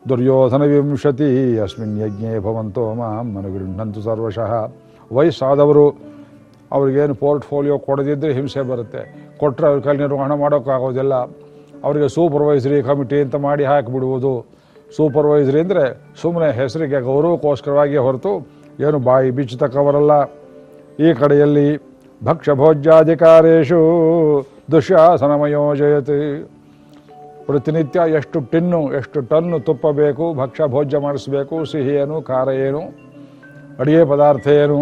ದುರ್ಯೋಧನ ವಿಂಶತಿ ಅಸ್ಮಿನ್ ಯಜ್ಞೆ ಭವಂತೋ ಮಾಂ ಮನುಗೃಹಂತು ಸರ್ವಶಃ. ವಯಸ್ಸಾದವರು ಅವ್ರಿಗೇನು ಪೋರ್ಟ್ಫೋಲಿಯೋ ಕೊಡದಿದ್ದರೆ ಹಿಂಸೆ ಬರುತ್ತೆ. ಕೊಟ್ಟರೆ ಅವ್ರ ಕೈಲಿ ನಿರ್ವಹಣೆ ಮಾಡೋಕ್ಕಾಗೋದಿಲ್ಲ. ಅವರಿಗೆ ಸೂಪರ್ವೈಸರಿ ಕಮಿಟಿ ಅಂತ ಮಾಡಿ ಹಾಕಿಬಿಡುವುದು. ಸೂಪರ್ವೈಸರಿ ಅಂದರೆ ಸುಮ್ಮನೆ ಹೆಸರಿಗೆ ಗೌರವಕ್ಕೋಸ್ಕರವಾಗಿ ಹೊರತು ಏನು ಬಾಯಿ ಬಿಚ್ಚತಕ್ಕವರಲ್ಲ. ಈ ಕಡೆಯಲ್ಲಿ ಭಕ್ಷ್ಯಭೋಜ್ಯಾಧಿಕಾರೇಶು ದುಶ್ಯಾಸನಮಯೋಜಯತಿ. ಪ್ರತಿನಿತ್ಯ ಎಷ್ಟು ಟಿನ್ನು, ಎಷ್ಟು ಟನ್ನು ತುಪ್ಪ ಬೇಕು ಭಕ್ಷ್ಯ ಭೋಜ್ಯ ಮಾಡಿಸ್ಬೇಕು ಸಿಹಿ ಏನು ಖಾರ ಏನು ಅಡುಗೆ ಪದಾರ್ಥ ಏನು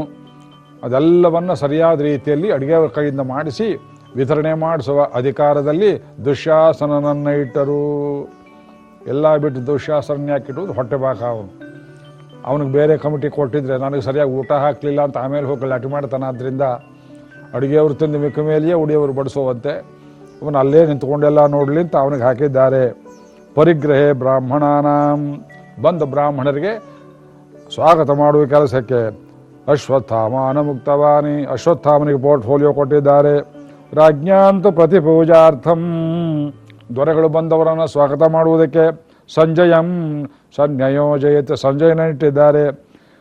ಅದೆಲ್ಲವನ್ನು ಸರಿಯಾದ ರೀತಿಯಲ್ಲಿ ಅಡುಗೆ ಕೈಯಿಂದ ಮಾಡಿಸಿ ವಿತರಣೆ ಮಾಡಿಸುವ ಅಧಿಕಾರದಲ್ಲಿ ದುಶ್ಯಾಸನನನ್ನು ಇಟ್ಟರು. ಎಲ್ಲ ಬಿಟ್ಟು ದುಶ್ಯಾಸನ ಯಾಕಿಟ್ಟುವುದು ಹೊಟ್ಟೆ ಬಾಕ ಅವನು. ಅವನಿಗೆ ಬೇರೆ ಕಮಿಟಿ ಕೊಟ್ಟಿದ್ರೆ ನನಗೆ ಸರಿಯಾಗಿ ಊಟ ಹಾಕಲಿಲ್ಲ ಅಂತ ಆಮೇಲೆ ಹೋಗಿ ಲಾಟಿ ಮಾಡ್ತಾನೆ ಆದ್ದರಿಂದ ಅಡುಗೆಯವರು ತಿಂದು ಮಿಕ್ಕ ಮೇಲೆಯೇ ಉಡಿಯವರು ಬಡಿಸುವಂತೆ. ಅವನು ಅಲ್ಲೇ ನಿಂತ್ಕೊಂಡೆಲ್ಲ ನೋಡಲಿ ಅಂತ ಅವನಿಗೆ ಹಾಕಿದ್ದಾರೆ. ಪರಿಗ್ರಹೆ ಬ್ರಾಹ್ಮಣಾನಾಂ. ಬಂದ ಬ್ರಾಹ್ಮಣರಿಗೆ ಸ್ವಾಗತ ಮಾಡುವ ಕೆಲಸಕ್ಕೆ ಅಶ್ವತ್ಥಾಮಾನ ಮುಕ್ತವಾನಿ ಅಶ್ವತ್ಥಾಮನಿಗೆ ಪೋರ್ಟ್ಫೋಲಿಯೋ ಕೊಟ್ಟಿದ್ದಾರೆ. ರಾಜ್ಞಾಂತು ಪ್ರತಿಪೂಜಾರ್ಥಂ. ದೊರೆಗಳು ಬಂದವರನ್ನು ಸ್ವಾಗತ ಮಾಡುವುದಕ್ಕೆ ಸಂಜಯಂ. ಸನ್ಯಯೋಜಯತ್ ಸಂಜಯನ ಇಟ್ಟಿದ್ದಾರೆ.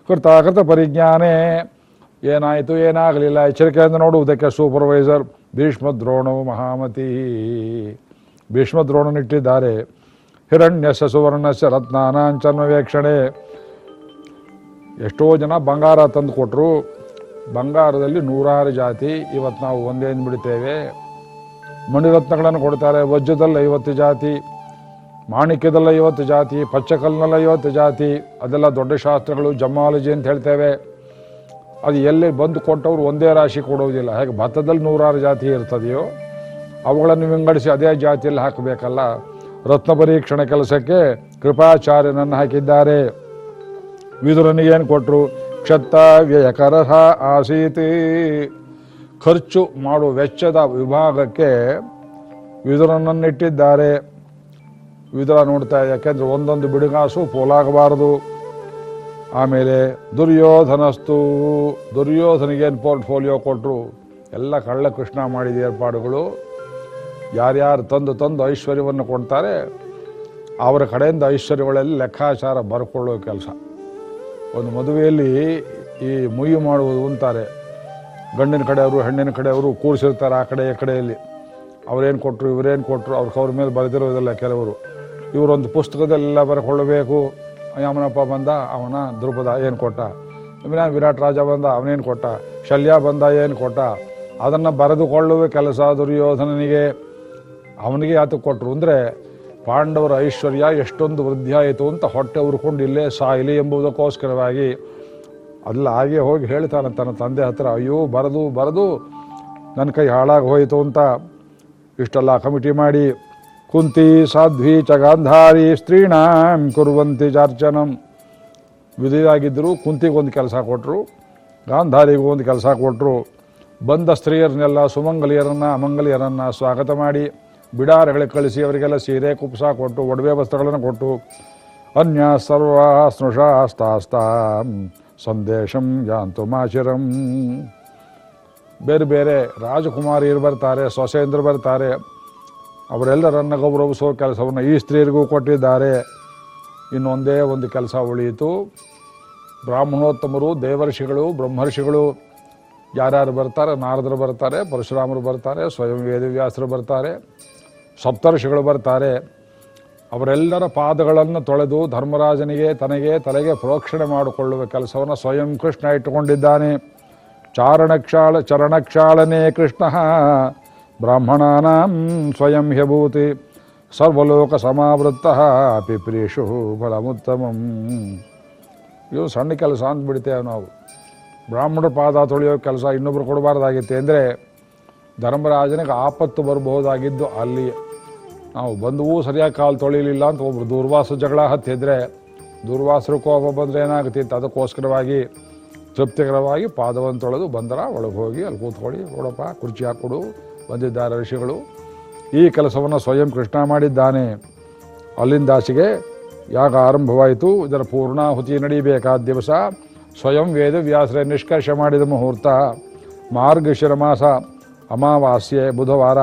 ಕೃತಾಕೃತ ಪರಿಜ್ಞಾನೇ. ಏನಾಯಿತು, ಏನಾಗಲಿಲ್ಲ. ಎಚ್ಚರಿಕೆಯಿಂದ ನೋಡುವುದಕ್ಕೆ ಸೂಪರ್ವೈಸರ್ ಭೀಷ್ಮ ದ್ರೋಣವು ಮಹಾಮತಿ. ಭೀಷ್ಮ ದ್ರೋಣನಿಟ್ಟಿದ್ದಾರೆ ಹಿರಣ್ಯಸ ಸುವರ್ಣಸ ರತ್ನಾನಾಂಚನ ವೀಕ್ಷಣೆ ಎಷ್ಟೋ ಜನ ಬಂಗಾರ ತಂದು ಕೊಟ್ಟರು ಬಂಗಾರದಲ್ಲಿ ನೂರಾರು ಜಾತಿ. ಇವತ್ತು ನಾವು ಒಂದೇ ಬಿಡ್ತೇವೆ ಮಣಿರತ್ನಗಳನ್ನು ಕೊಡ್ತಾರೆ. ವಜ್ರದಲ್ಲಿ ಐವತ್ತು ಜಾತಿ. ಮಾಣಿಕ್ಯದಲ್ಲಿ ಐವತ್ತು ಜಾತಿ. ಪಚ್ಚಕಲ್ನಲ್ಲಿ ಐವತ್ತು ಜಾತಿ. ಅದೆಲ್ಲ ದೊಡ್ಡ ಶಾಸ್ತ್ರಗಳು ಜಮಾಲಜಿ ಅಂತ ಹೇಳ್ತೇವೆ. ಅದು ಎಲ್ಲಿ ಬಂದು ಕೊಟ್ಟವರು ಒಂದೇ ರಾಶಿ ಕೊಡೋದಿಲ್ಲ. ಹಾಗೆ ಭತ್ತದಲ್ಲಿ ನೂರಾರು ಜಾತಿ ಇರ್ತದೆಯೋ, ಅವುಗಳನ್ನು ವಿಂಗಡಿಸಿ ಅದೇ ಜಾತಿಯಲ್ಲಿ ಹಾಕಬೇಕಲ್ಲ. ರತ್ನ ಪರೀಕ್ಷಣೆ ಕೆಲಸಕ್ಕೆ ಕೃಪಾಚಾರ್ಯನನ್ನು ಹಾಕಿದ್ದಾರೆ. ವಿದುರನಿಗೆ ಏನು ಕೊಟ್ಟರು ಕ್ಷತ್ತವ್ಯಯಕರಹ ಆಸೀತಿ. ಖರ್ಚು ಮಾಡುವ ವೆಚ್ಚದ ವಿಭಾಗಕ್ಕೆ ವಿದುರನನ್ನಿಟ್ಟಿದ್ದಾರೆ. ವಿದುರ ನೋಡ್ತಾ, ಯಾಕೆಂದ್ರೆ ಒಂದೊಂದು ಬಿಡುಗಾಸು ಪೋಲಾಗಬಾರದು. ಆಮೇಲೆ ದುರ್ಯೋಧನಸ್ತು ದುರ್ಯೋಧನಿಗೇನು ಪೋರ್ಟ್ಫೋಲಿಯೋ ಕೊಟ್ಟರು ಎಲ್ಲ ಕಳ್ಳ ಕೃಷ್ಣ ಮಾಡಿದ ಏರ್ಪಾಡುಗಳು. ಯಾರ್ಯಾರು ತಂದು ತಂದು ಐಶ್ವರ್ಯವನ್ನು ಕೊಡ್ತಾರೆ, ಅವರ ಕಡೆಯಿಂದ ಐಶ್ವರ್ಯಗಳಲ್ಲಿ ಲೆಕ್ಕಾಚಾರ ಬರ್ಕೊಳ್ಳೋ ಕೆಲಸ. ಒಂದು ಮದುವೆಯಲ್ಲಿ ಈ ಮುಯ್ಯಿ ಮಾಡುವುದು ಅಂತಾರೆ ಗಂಡಿನ ಕಡೆಯವರು, ಹೆಣ್ಣಿನ ಕಡೆಯವರು ಕೂರಿಸಿರ್ತಾರೆ ಆ ಕಡೆ, ಈ ಕಡೆಯಲ್ಲಿ. ಅವರೇನು ಕೊಟ್ಟರು ಇವರೇನು ಕೊಟ್ಟರು ಅವ್ರ ಅವ್ರ ಮೇಲೆ ಬರೆದಿರೋದಿಲ್ಲ ಕೆಲವರು. ಇವರೊಂದು ಪುಸ್ತಕದಲ್ಲೆಲ್ಲ ಬರ್ಕೊಳ್ಳಬೇಕು. ಯಮನಪ್ಪ ಬಂದ, ಅವನ ದ್ರುಪದ ಏನು ಕೊಟ್ಟ? ವಿರಾಟ್ ರಾಜ ಬಂದ, ಅವನೇನು ಕೊಟ್ಟ? ಶಲ್ಯ ಬಂದ, ಏನು ಕೊಟ್ಟ? ಅದನ್ನು ಬರೆದುಕೊಳ್ಳುವ ಕೆಲಸ ದುರ್ಯೋಧನನಿಗೆ, ಅವನಿಗೆ ಯಾತಕ್ಕೆ ಕೊಟ್ಟರು ಅಂದರೆ ಪಾಂಡವರ ಐಶ್ವರ್ಯ ಎಷ್ಟೊಂದು ವೃದ್ಧಿ ಆಯಿತು ಅಂತ ಹೊಟ್ಟೆ ಉರ್ಕೊಂಡು ಇಲ್ಲೇ ಸಾಯಿಲಿ ಎಂಬುದಕ್ಕೋಸ್ಕರವಾಗಿ ಅಲ್ಲ, ಹಾಗೆ ಹೋಗಿ ಹೇಳ್ತಾನೆ ತನ್ನ ತಂದೆ ಹತ್ರ, ಅಯ್ಯೋ, ಬರದು ಬರದು ನನ್ನ ಕೈ ಹಾಳಾಗಿ ಹೋಯಿತು ಅಂತ ಇಷ್ಟೆಲ್ಲ ಕಮಿಟಿ ಮಾಡಿ ಕುಂತಿ ಸಾಧ್ವಿ ಚ ಗಾಂಧಾರಿ ಸ್ತ್ರೀಣಾಂ ಕುರುವಂತಿ ಚಾರ್ಚನಂ ವಿಧಿಯಾಗಿದ್ದರು ಕುಂತಿಗೊಂದು ಕೆಲಸ ಕೊಟ್ಟರು ಗಾಂಧಾರಿಗೂ ಒಂದು ಕೆಲಸ ಕೊಟ್ಟರು ಬಂದ ಸ್ತ್ರೀಯರನ್ನೆಲ್ಲ ಸುಮಂಗಲಿಯರನ್ನು, ಅಮಂಗಲಿಯರನ್ನು ಸ್ವಾಗತ ಮಾಡಿ, ಬಿಡಾರಗಳಿಗೆ ಕಳಿಸಿ ಅವರಿಗೆಲ್ಲ ಸೀರೆ, ಕುಪ್ಸ ಕೊಟ್ಟು, ಒಡವೆ ವಸ್ತ್ರಗಳನ್ನು ಕೊಟ್ಟು, ಅನ್ಯ ಸರ್ವ ಸ್ನುಷಾಸ್ತಾಸ್ತಾಂ ಸಂದೇಶಂ ಯಾಂತು ಮಾಚಿರಂ. ಬೇರೆ ಬೇರೆ ರಾಜಕುಮಾರಿಯರು ಬರ್ತಾರೆ, ಸೊಸೆಯಂದ್ರು ಬರ್ತಾರೆ. ಅವರೆಲ್ಲರನ್ನ ಗೌರವಿಸೋ ಕೆಲಸವನ್ನು ಈ ಸ್ತ್ರೀಯರಿಗೂ ಕೊಟ್ಟಿದ್ದಾರೆ. ಇನ್ನೊಂದೇ ಒಂದು ಕೆಲಸ ಉಳಿಯಿತು. ಬ್ರಾಹ್ಮಣೋತ್ತಮರು, ದೇವರ್ಷಿಗಳು, ಬ್ರಹ್ಮರ್ಷಿಗಳು, ಯಾರ್ಯಾರು ಬರ್ತಾರೆ, ನಾರದರು ಬರ್ತಾರೆ, ಪರಶುರಾಮರು ಬರ್ತಾರೆ, ಸ್ವಯಂ ವೇದವ್ಯಾಸರು ಬರ್ತಾರೆ, ಸಪ್ತರ್ಷಿಗಳು ಬರ್ತಾರೆ. ಅವರೆಲ್ಲರ ಪಾದಗಳನ್ನು ತೊಳೆದು ಧರ್ಮರಾಜನಿಗೆ, ತನಗೆ ತಲೆಗೆ ಪ್ರೋಕ್ಷಣೆ ಮಾಡಿಕೊಳ್ಳುವ ಕೆಲಸವನ್ನು ಸ್ವಯಂ ಕೃಷ್ಣ ಇಟ್ಟುಕೊಂಡಿದ್ದಾನೆ. ಚಾರಣಕ್ಷಾಳ, ಚರಣಕ್ಷಾಳನೇ ಕೃಷ್ಣ. ಬ್ರಾಹ್ಮಣಾನಾಂ ಸ್ವಯಂ ಹ್ಯಭೂತಿ ಸರ್ವಲೋಕ ಸಮಾವೃತ್ತ ಪಿಪ್ರೀಷು ಫಲಮುತ್ತಮಂ. ಇದು ಸಣ್ಣ ಕೆಲಸ ಅಂದ್ಬಿಡ್ತೇವೆ ನಾವು. ಬ್ರಾಹ್ಮಣರ ಪಾದ ತೊಳೆಯೋ ಕೆಲಸ ಇನ್ನೊಬ್ರು ಕೊಡಬಾರ್ದಾಗಿತ್ತೆ ಅಂದರೆ ಧರ್ಮರಾಜನಿಗೆ ಆಪತ್ತು ಬರಬಹುದಾಗಿದ್ದು ಅಲ್ಲಿ ನಾವು ಬಂದವೂ ಸರಿಯಾಗಿ ಕಾಲು ತೊಳಿಲಿಲ್ಲ ಅಂತ ಒಬ್ರು ದೂರ್ವಾಸ ಜಗಳ ಹತ್ತಿದ್ರೆ, ದೂರ್ವಾಸರು ಕೋಪ ಬಂದರೆ ಏನಾಗುತ್ತಿತ್ತು ಅದಕ್ಕೋಸ್ಕರವಾಗಿ ತೃಪ್ತಿಕರವಾಗಿ ಪಾದವನ್ನು ತೊಳೆದು ಬಂದರ ಒಳಗೆ ಹೋಗಿ ಅಲ್ಲಿ ಕೂತ್ಕೊಳ್ಳಿ, ನೋಡಪ್ಪ ಕುರ್ಚಿ ಹಾಕ್ಕೊಡು ಬಂದಿದ್ದಾರೆ ಋಷಿಗಳು, ಈ ಕೆಲಸವನ್ನು ಸ್ವಯಂ ಕೃಷ್ಣ ಮಾಡಿದ್ದಾನೆ. ಅಲ್ಲಿಂದಾಚೆಗೆ ಯಾಗ ಆರಂಭವಾಯಿತು. ಇದರ ಪೂರ್ಣಾಹುತಿ ನಡೀಬೇಕಾದ ದಿವಸ ಸ್ವಯಂ ವೇದವ್ಯಾಸರ ನಿಷ್ಕರ್ಷ ಮಾಡಿದ ಮುಹೂರ್ತ. ಮಾರ್ಗಶಿರ ಮಾಸ, ಅಮಾವಾಸ್ಯೆ, ಬುಧವಾರ,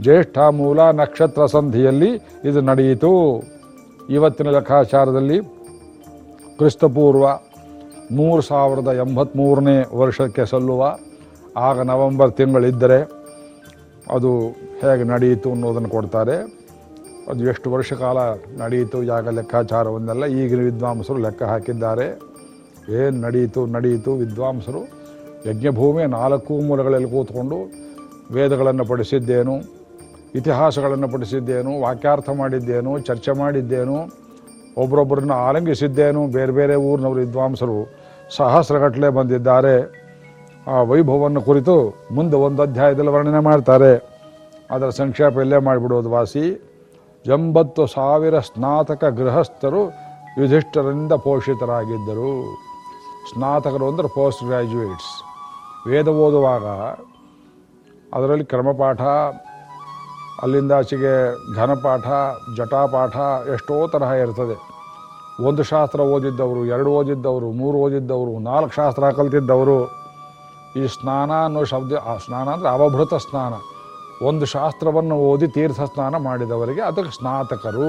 ಜ್ಯೇಷ್ಠ ಮೂಲ ನಕ್ಷತ್ರ ಸಂಧಿಯಲ್ಲಿ ಇದು ನಡೆಯಿತು. ಇವತ್ತಿನ ಲೆಕ್ಕಾಚಾರದಲ್ಲಿ ಕ್ರಿಸ್ತಪೂರ್ವ ಮೂರು ಸಾವಿರದ ಎಂಬತ್ತ್ಮೂರನೇ ವರ್ಷಕ್ಕೆ ಸಲ್ಲುವ, ಆಗ ನವೆಂಬರ್ ತಿಂಗಳಿದ್ದರೆ ಅದು ಹೇಗೆ ನಡೆಯಿತು ಅನ್ನೋದನ್ನು ಕೊಡ್ತಾರೆ. ಅದು ಎಷ್ಟು ವರ್ಷ ಕಾಲ ನಡೆಯಿತು ಯಾಗ ಲೆಕ್ಕಾಚಾರವನ್ನೆಲ್ಲ ಈಗಿನ ವಿದ್ವಾಂಸರು ಲೆಕ್ಕ ಹಾಕಿದ್ದಾರೆ. ಏನು ನಡೆಯಿತು ನಡೆಯಿತು, ವಿದ್ವಾಂಸರು ಯಜ್ಞಭೂಮಿಯ ನಾಲ್ಕು ಮೂಲಗಳಲ್ಲಿ ಕೂತ್ಕೊಂಡು ವೇದಗಳನ್ನು ಪಡಿಸಿದ್ದೇನು ಇತಿಹಾಸಗಳನ್ನು ಪಡಿಸಿದ್ದೇನು ವಾಕ್ಯಾರ್ಥ ಮಾಡಿದ್ದೇನು, ಚರ್ಚೆ ಮಾಡಿದ್ದೇನು ಒಬ್ಬರೊಬ್ಬರನ್ನ ಆಲಂಗಿಸಿದ್ದೇನು ಬೇರೆ ಬೇರೆ ಊರಿನವರು ವಿದ್ವಾಂಸರು ಸಹಸ್ರಗಟ್ಟಲೆ ಬಂದಿದ್ದಾರೆ. ಆ ವೈಭವವನ್ನು ಕುರಿತು ಮುಂದೆ ಒಂದು ಅಧ್ಯಾಯದಲ್ಲಿ ವರ್ಣನೆ ಮಾಡ್ತಾರೆ. ಅದರ ಸಂಕ್ಷೇಪ ಇಲ್ಲೇ ಮಾಡಿಬಿಡೋದು ವಾಸಿ. ಎಂಬತ್ತು ಸಾವಿರ ಸ್ನಾತಕ ಗೃಹಸ್ಥರು ಯುಧಿಷ್ಠರಿಂದ ಪೋಷಿತರಾಗಿದ್ದರು. ಸ್ನಾತಕರು ಅಂದರೆ ಪೋಸ್ಟ್ ಗ್ರ್ಯಾಜುಯೇಟ್ಸ್ ವೇದ ಓದುವಾಗ ಅದರಲ್ಲಿ ಕ್ರಮಪಾಠ ಅಲ್ಲಿಂದಾಚೆಗೆ ಘನಪಾಠ, ಜಟಾಪಾಠ ಎಷ್ಟೋ ತರಹ ಇರ್ತದೆ. ಒಂದು ಶಾಸ್ತ್ರ ಓದಿದ್ದವರು, ಎರಡು ಓದಿದ್ದವರು, ಮೂರು ಓದಿದ್ದವರು, ನಾಲ್ಕು ಶಾಸ್ತ್ರ ಕಲ್ತಿದ್ದವರು. ಈ ಸ್ನಾನ ಅನ್ನೋ ಶಬ್ದ, ಆ ಸ್ನಾನ ಅಂದರೆ ಅವಭೃತ ಸ್ನಾನ. ಒಂದು ಶಾಸ್ತ್ರವನ್ನು ಓದಿ ತೀರ್ಥ ಸ್ನಾನ ಮಾಡಿದವರಿಗೆ ಅದಕ್ಕೆ ಸ್ನಾತಕರು.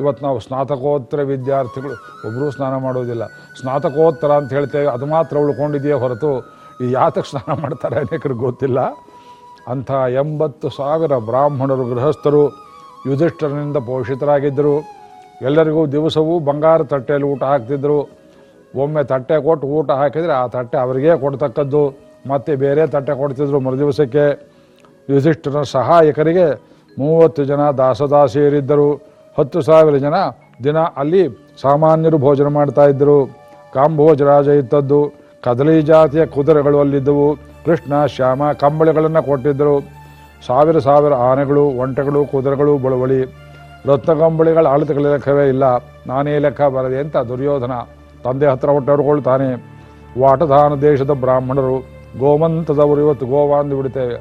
ಇವತ್ತು ನಾವು ಸ್ನಾತಕೋತ್ತರ ವಿದ್ಯಾರ್ಥಿಗಳು ಒಬ್ಬರೂ ಸ್ನಾನ ಮಾಡೋದಿಲ್ಲ. ಸ್ನಾತಕೋತ್ತರ ಅಂತ ಹೇಳ್ತೇವೆ, ಅದು ಮಾತ್ರ ಉಳ್ಕೊಂಡಿದೆಯೇ ಹೊರತು ಈ ಯಾತಕ್ಕೆ ಸ್ನಾನ ಮಾಡ್ತಾರೆ ಅನೇಕರಿಗೆ ಗೊತ್ತಿಲ್ಲ. ಅಂಥ ಎಂಬತ್ತು ಸಾವಿರ ಬ್ರಾಹ್ಮಣರು, ಗೃಹಸ್ಥರು ಯುಧಿಷ್ಠರನಿಂದ ಪೋಷಿತರಾಗಿದ್ದರು. ಎಲ್ಲರಿಗೂ ದಿವಸವೂ ಬಂಗಾರ ತಟ್ಟೆಯಲ್ಲಿ ಊಟ ಹಾಕ್ತಿದ್ರು. ಒಮ್ಮೆ ತಟ್ಟೆ ಕೊಟ್ಟು ಊಟ ಹಾಕಿದರೆ ಆ ತಟ್ಟೆ ಅವರಿಗೆ ಕೊಡ್ತಕ್ಕದ್ದು. ಮತ್ತೆ ಬೇರೆ ತಟ್ಟೆ ಕೊಡ್ತಿದ್ರು ಮರುದಿವಸಕ್ಕೆ ಯುಧಿಷ್ಠರ ಸಹಾಯಕರಿಗೆ ಮೂವತ್ತು ಜನ ದಾಸದಾಸಿಯರಿದ್ದರು. ಹತ್ತು ಸಾವಿರ ಜನ ದಿನ ಅಲ್ಲಿ ಸಾಮಾನ್ಯರು ಭೋಜನ ಮಾಡ್ತಾ ಇದ್ದರು. ಕಾಂಭೋಜ ರಾಜ ಇದ್ದದ್ದು, ಕದಲಿ ಜಾತಿಯ ಕುದುರೆಗಳು ಅಲ್ಲಿದ್ದವು. ಕೃಷ್ಣ, ಶ್ಯಾಮ ಕಂಬಳಿಗಳನ್ನು ಕೊಟ್ಟಿದ್ದರು. ಸಾವಿರ ಸಾವಿರ ಆನೆಗಳು, ಒಂಟೆಗಳು, ಕುದುರೆಗಳು, ಬಳುವಳಿ. ರತ್ನಕಂಬಳಿಗಳ ಅಳತೆಗಳ ಲೆಕ್ಕವೇ ಇಲ್ಲ. ನಾನೇ ಲೆಕ್ಕ ಬರದೆ ಅಂತ ದುರ್ಯೋಧನ ತಂದೆ ಹತ್ರ ಹೊಟ್ಟೆರ್ಕೊಳ್ತಾನೆ ವಾಟದಾನ ದೇಶದ ಬ್ರಾಹ್ಮಣರು, ಗೋಮಂತದವರು ಇವತ್ತು ಗೋವಾ ಅಂದು ಬಿಡ್ತೇವೆ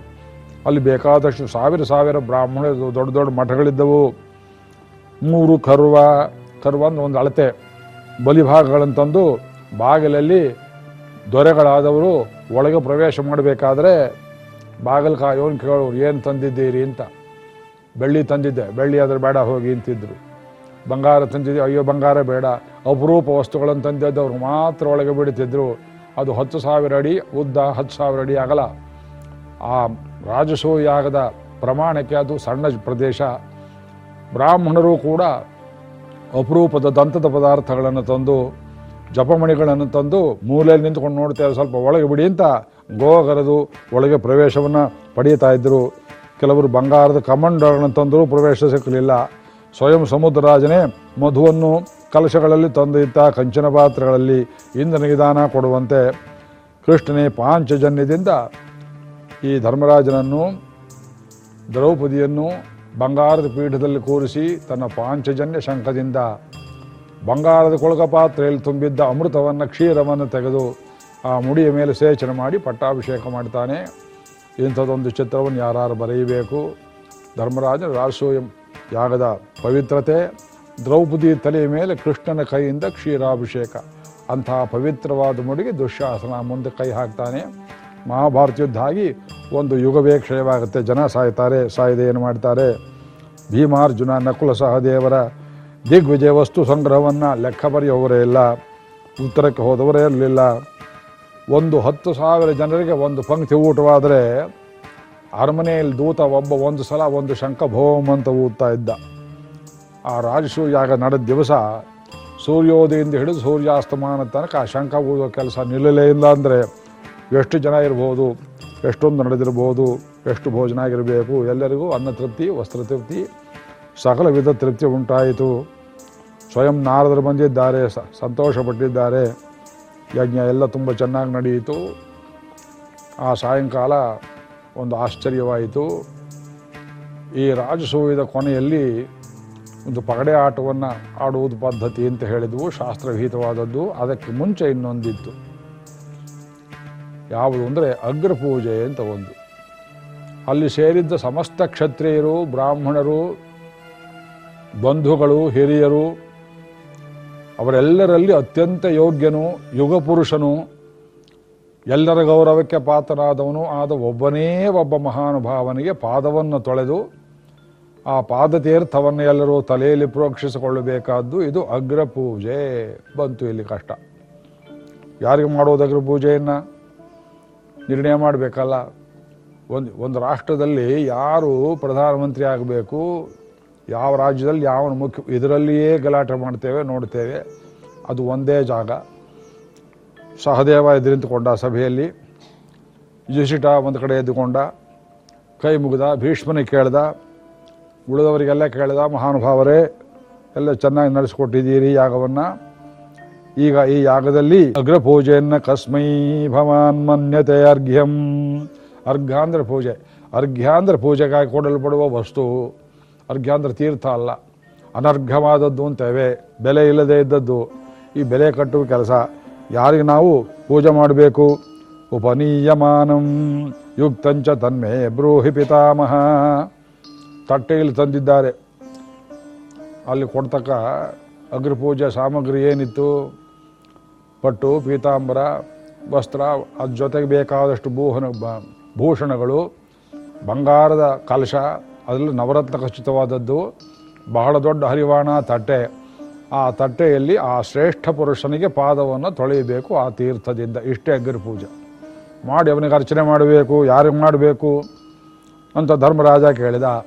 ಅಲ್ಲಿ ಬೇಕಾದಷ್ಟು ಸಾವಿರ ಸಾವಿರ ಬ್ರಾಹ್ಮಣರು, ದೊಡ್ಡ ದೊಡ್ಡ ಮಠಗಳಿದ್ದವು. ಮೂರು ಕರ್ವ ಕರ್ವ ಅಂದ್ರೆ ಒಂದು ಅಳತೆ. ಬಲಿಭಾಗಗಳನ್ನು ತಂದು ಬಾಗಿಲಲ್ಲಿ ದೊರೆಗಳಾದವರು ಒಳಗೆ ಪ್ರವೇಶ ಮಾಡಬೇಕಾದ್ರೆ ಬಾಗಿಲು ಕಾಯೋನ್ ಕೇಳೋರು, ಏನು ತಂದಿದ್ದೀರಿ? ಅಂತ. ಬೆಳ್ಳಿ ತಂದಿದ್ದೆ. ಬೆಳ್ಳಿ ಆದರೆ ಬೇಡ ಹೋಗಿ ಅಂತಿದ್ರು. ಬಂಗಾರ ತಂದಿದ್ದೆ, ಅಯ್ಯೋ ಬಂಗಾರ ಬೇಡ. ಅಪರೂಪ ವಸ್ತುಗಳನ್ನು ತಂದಿದ್ದವ್ರು ಮಾತ್ರ ಒಳಗೆ ಬಿಡುತ್ತಿದ್ರು ಅದು ಹತ್ತು ಸಾವಿರ ಅಡಿ, ಉದ್ದ ಹತ್ತು ಸಾವಿರ ಅಡಿ ಆಗಲ್ಲ. ಆ ರಾಜಸೂಯಾಗದ ಪ್ರಮಾಣಕ್ಕೆ ಅದು ಸಣ್ಣ ಪ್ರದೇಶ. ಬ್ರಾಹ್ಮಣರು ಕೂಡ ಅಪರೂಪದ ದಂತದ ಪದಾರ್ಥಗಳನ್ನು ತಂದು, ಜಪಮಣಿಗಳನ್ನು ತಂದು ಮೂಲೆಯಲ್ಲಿ ನಿಂತ್ಕೊಂಡು ನೋಡ್ತೇವೆ ಸ್ವಲ್ಪ ಒಳಗೆ ಬಿಡಿ ಅಂತ ಗೋಗರದು ಒಳಗೆ ಪ್ರವೇಶವನ್ನು ಪಡೀತಾ ಇದ್ದರು ಕೆಲವರು ಬಂಗಾರದ ಕಮಂಡಗಳನ್ನು ತಂದರೂ ಪ್ರವೇಶ ಸಿಕ್ಕಲಿಲ್ಲ. ಸ್ವಯಂ ಸಮುದ್ರರಾಜನೇ ಮಧುವನ್ನು ಕಲಶಗಳಲ್ಲಿ ತಂದಿದ್ದ ಕಂಚಿನ ಪಾತ್ರೆಗಳಲ್ಲಿ ಇಂದ್ರನಿಗೆ ದಾನ ಕೊಡುವಂತೆ ಕೃಷ್ಣನೇ ಪಾಂಚಜನ್ಯದಿಂದ ಈ ಧರ್ಮರಾಜನನ್ನು, ದ್ರೌಪದಿಯನ್ನು ಬಂಗಾರದ ಪೀಠದಲ್ಲಿ ಕೂರಿಸಿ ತನ್ನ ಪಾಂಚಜನ್ಯ ಶಂಖದಿಂದ ಬಂಗಾರದ ಕೊಳಕ ಪಾತ್ರೆಯಲ್ಲಿ ತುಂಬಿದ್ದ ಅಮೃತವನ್ನು, ಕ್ಷೀರವನ್ನು ತೆಗೆದು ಆ ಮುಡಿಯ ಮೇಲೆ ಸೇಚನೆ ಮಾಡಿ ಪಟ್ಟಾಭಿಷೇಕ ಮಾಡ್ತಾನೆ. ಇಂಥದ್ದೊಂದು ಚಿತ್ರವನ್ನು ಯಾರು ಬರೆಯಬೇಕು. ಧರ್ಮರಾಜ ರಾಸೋಯ ಯಾಗದ ಪವಿತ್ರತೆ, ದ್ರೌಪದಿ ತಲೆಯ ಮೇಲೆ ಕೃಷ್ಣನ ಕೈಯಿಂದ ಕ್ಷೀರಾಭಿಷೇಕ. ಅಂತಹ ಪವಿತ್ರವಾದ ಮುಡಿಗೆ ದುಶ್ಯಾಸನ ಮುಂದೆ ಕೈ ಹಾಕ್ತಾನೆ. ಮಹಾಭಾರತ ಯುದ್ಧ ಆಗಿ ಒಂದು ಯುಗವೇ ಕ್ಷಯವಾಗುತ್ತೆ. ಜನ ಸಾಯ್ತಾರೆ, ಸಾಯದೆ ಏನು ಮಾಡ್ತಾರೆ? ಭೀಮಾರ್ಜುನ, ನಕುಲ ಸಹದೇವರ ದಿಗ್ವಿಜಯ ವಸ್ತು ಸಂಗ್ರಹವನ್ನು ಲೆಕ್ಕ ಬರೆಯುವವರೇ ಇಲ್ಲ. ಉತ್ತರಕ್ಕೆ ಹೋದವರೇ ಇರಲಿಲ್ಲ. ಒಂದು ಹತ್ತು ಸಾವಿರ ಜನರಿಗೆ ಒಂದು ಪಂಕ್ತಿ ಊಟವಾದರೆ ಅರಮನೆಯಲ್ಲಿ ದೂತ ಒಬ್ಬ ಒಂದು ಸಲ ಒಂದು ಶಂಖ ಭೋಮ್ ಅಂತ ಊದ್ತಾ ಇದ್ದ. ಆ ರಾಜಸೂಯಾಗ ನಡೆದ ದಿವಸ ಸೂರ್ಯೋದಯದಿಂದ ಹಿಡಿದು ಸೂರ್ಯಾಸ್ತಮಾನ ತನಕ ಆ ಶಂಖ ಊದೋ ಕೆಲಸ ನಿಲ್ಲಲೇ ಇಲ್ಲ ಅಂದರೆ ಎಷ್ಟು ಜನ ಇರ್ಬೋದು, ಎಷ್ಟೊಂದು ನಡೆದಿರ್ಬೋದು, ಎಷ್ಟು ಭೋಜನ ಆಗಿರಬೇಕು, ಎಲ್ಲರಿಗೂ ಅನ್ನ ತೃಪ್ತಿ, ವಸ್ತ್ರ ತೃಪ್ತಿ, ಸಕಲ ವಿಧ ತೃಪ್ತಿ ಉಂಟಾಯಿತು. ಸ್ವಯಂ ನಾರದರು ಬಂದಿದ್ದಾರೆ ಸಂತೋಷಪಟ್ಟಿದ್ದಾರೆ. ಯಜ್ಞ ಎಲ್ಲ ತುಂಬ ಚೆನ್ನಾಗಿ ನಡೆಯಿತು. ಆ ಸಾಯಂಕಾಲ ಒಂದು ಆಶ್ಚರ್ಯವಾಯಿತು. ಈ ರಾಜಸೂಯದ ಕೊನೆಯಲ್ಲಿ ಒಂದು ಪಗಡೆ ಆಟವನ್ನು ಆಡುವುದು ಪದ್ಧತಿ ಅಂತ ಹೇಳಿದವು, ಶಾಸ್ತ್ರವಿಹಿತವಾದದ್ದು. ಅದಕ್ಕೆ ಮುಂಚೆ ಇನ್ನೊಂದಿತ್ತು. ಯಾವುದು ಅಂದರೆ ಅಗ್ರಪೂಜೆ ಅಂತ ಒಂದು. ಅಲ್ಲಿ ಸೇರಿದ್ದ ಸಮಸ್ತ ಕ್ಷತ್ರಿಯರು, ಬ್ರಾಹ್ಮಣರು, ಬಂಧುಗಳು, ಹಿರಿಯರು, ಅವರೆಲ್ಲರಲ್ಲಿ ಅತ್ಯಂತ ಯೋಗ್ಯನು, ಯುಗಪುರುಷನು ಎಲ್ಲರ ಗೌರವಕ್ಕೆ ಪಾತ್ರನಾದವನು ಆದ ಒಬ್ಬನೇ ಒಬ್ಬ ಮಹಾನುಭಾವನಿಗೆ ಪಾದವನ್ನು ತೊಳೆದು ಆ ಪಾದತೀರ್ಥವನ್ನು ಎಲ್ಲರೂ ತಲೆಯಲ್ಲಿ ಪ್ರೋಕ್ಷಿಸಿಕೊಳ್ಳಬೇಕಾದ್ದು ಇದು ಅಗ್ರಪೂಜೆ. ಬಂತು ಇಲ್ಲಿ ಕಷ್ಟ. ಯಾರಿಗೆ ಮಾಡೋದು ಅಗ್ರಪೂಜೆಯನ್ನು? ನಿರ್ಣಯ ಮಾಡಬೇಕಲ್ಲ. ಒಂದು ಒಂದು ರಾಷ್ಟ್ರದಲ್ಲಿ ಯಾರು ಪ್ರಧಾನಮಂತ್ರಿ ಆಗಬೇಕು, ಯಾವ ರಾಜ್ಯದಲ್ಲಿ, ಯಾವ ಮುಖ್ಯ, ಇದರಲ್ಲಿಯೇ ಗಲಾಟೆ ಮಾಡ್ತೇವೆ, ನೋಡ್ತೇವೆ. ಅದು ಒಂದೇ ಜಾಗ. ಸಹದೇವ ಎದುರಿಂತುಕೊಂಡ ಸಭೆಯಲ್ಲಿ ಯುಧಿಷ್ಠಿಟ ಒಂದು ಕಡೆ ಎದ್ದುಕೊಂಡ, ಕೈ ಮುಗಿದ ಭೀಷ್ಮನಿಗೆ ಕೇಳ್ದ, ಉಳಿದವರಿಗೆಲ್ಲ ಕೇಳ್ದ ಮಹಾನುಭಾವರೇ ಎಲ್ಲ ಚೆನ್ನಾಗಿ ನಡೆಸ್ಕೊಟ್ಟಿದ್ದೀರಿ ಯಾಗವನ್ನು. ಈಗ ಈ ಯಾಗದಲ್ಲಿ ಅಗ್ರಪೂಜೆಯನ್ನು ಕಸ್ಮೈ ಭವಾನ್ ಮನ್ಯತೆ ಅರ್ಘ್ಯಂ. ಅಂದ್ರೆ ಪೂಜೆ. ಅರ್ಘ್ಯ ಅಂದ್ರೆ ಪೂಜೆಗಾಗಿ ಕೊಡಲ್ಪಡುವ ವಸ್ತು ಅರ್ಘ್ಯ ಅಂದ್ರೆ ತೀರ್ಥ ಅಲ್ಲ. ಅನರ್ಘವಾದದ್ದು ಅಂತೇವೆ. ಬೆಲೆ ಇಲ್ಲದೆ ಇದ್ದದ್ದು. ಈ ಬೆಲೆ ಕಟ್ಟುವ ಕೆಲಸ. ಯಾರಿಗೆ ನಾವು ಪೂಜೆ ಮಾಡಬೇಕು? ಉಪನೀಯಮಾನಂ ಯುಕ್ತಂಚ ತನ್ಮೆ ಬ್ರೂಹಿ ಪಿತಾಮಹ. ತಟ್ಟೆಯಲ್ಲಿ ತಂದಿದ್ದಾರೆ. ಅಲ್ಲಿ ಕೊಡ್ತಕ್ಕ ಅಗ್ರಿಪೂಜೆ ಸಾಮಗ್ರಿ ಏನಿತ್ತು? ಪಟ್ಟು, ಪೀತಾಂಬರ, ವಸ್ತ್ರ ಅದ್ರ ಜೊತೆಗೆ ಬೇಕಾದಷ್ಟು ಭೂಹನ ಭೂಷಣಗಳು, ಬಂಗಾರದ ಕಲಶ, ಅದರಲ್ಲಿ ನವರತ್ನ ಖಚಿತವಾದದ್ದು, ಬಹಳ ದೊಡ್ಡ ಹರಿವಾಣ ತಟ್ಟೆ. ಆ ತಟ್ಟೆಯಲ್ಲಿ ಆ ಶ್ರೇಷ್ಠ ಪುರುಷನಿಗೆ ಪಾದವನ್ನು ತೊಳೆಯಬೇಕು ಆ ತೀರ್ಥದಿಂದ. ಇಷ್ಟೇ ಅಗ್ರಿ ಪೂಜೆ. ಮಾಡಿ ಅವನಿಗೆ ಅರ್ಚನೆ ಮಾಡಬೇಕು, ಯಾರಿಗೆ ಮಾಡಬೇಕು ಅಂತ ಧರ್ಮರಾಜ ಕೇಳಿದ.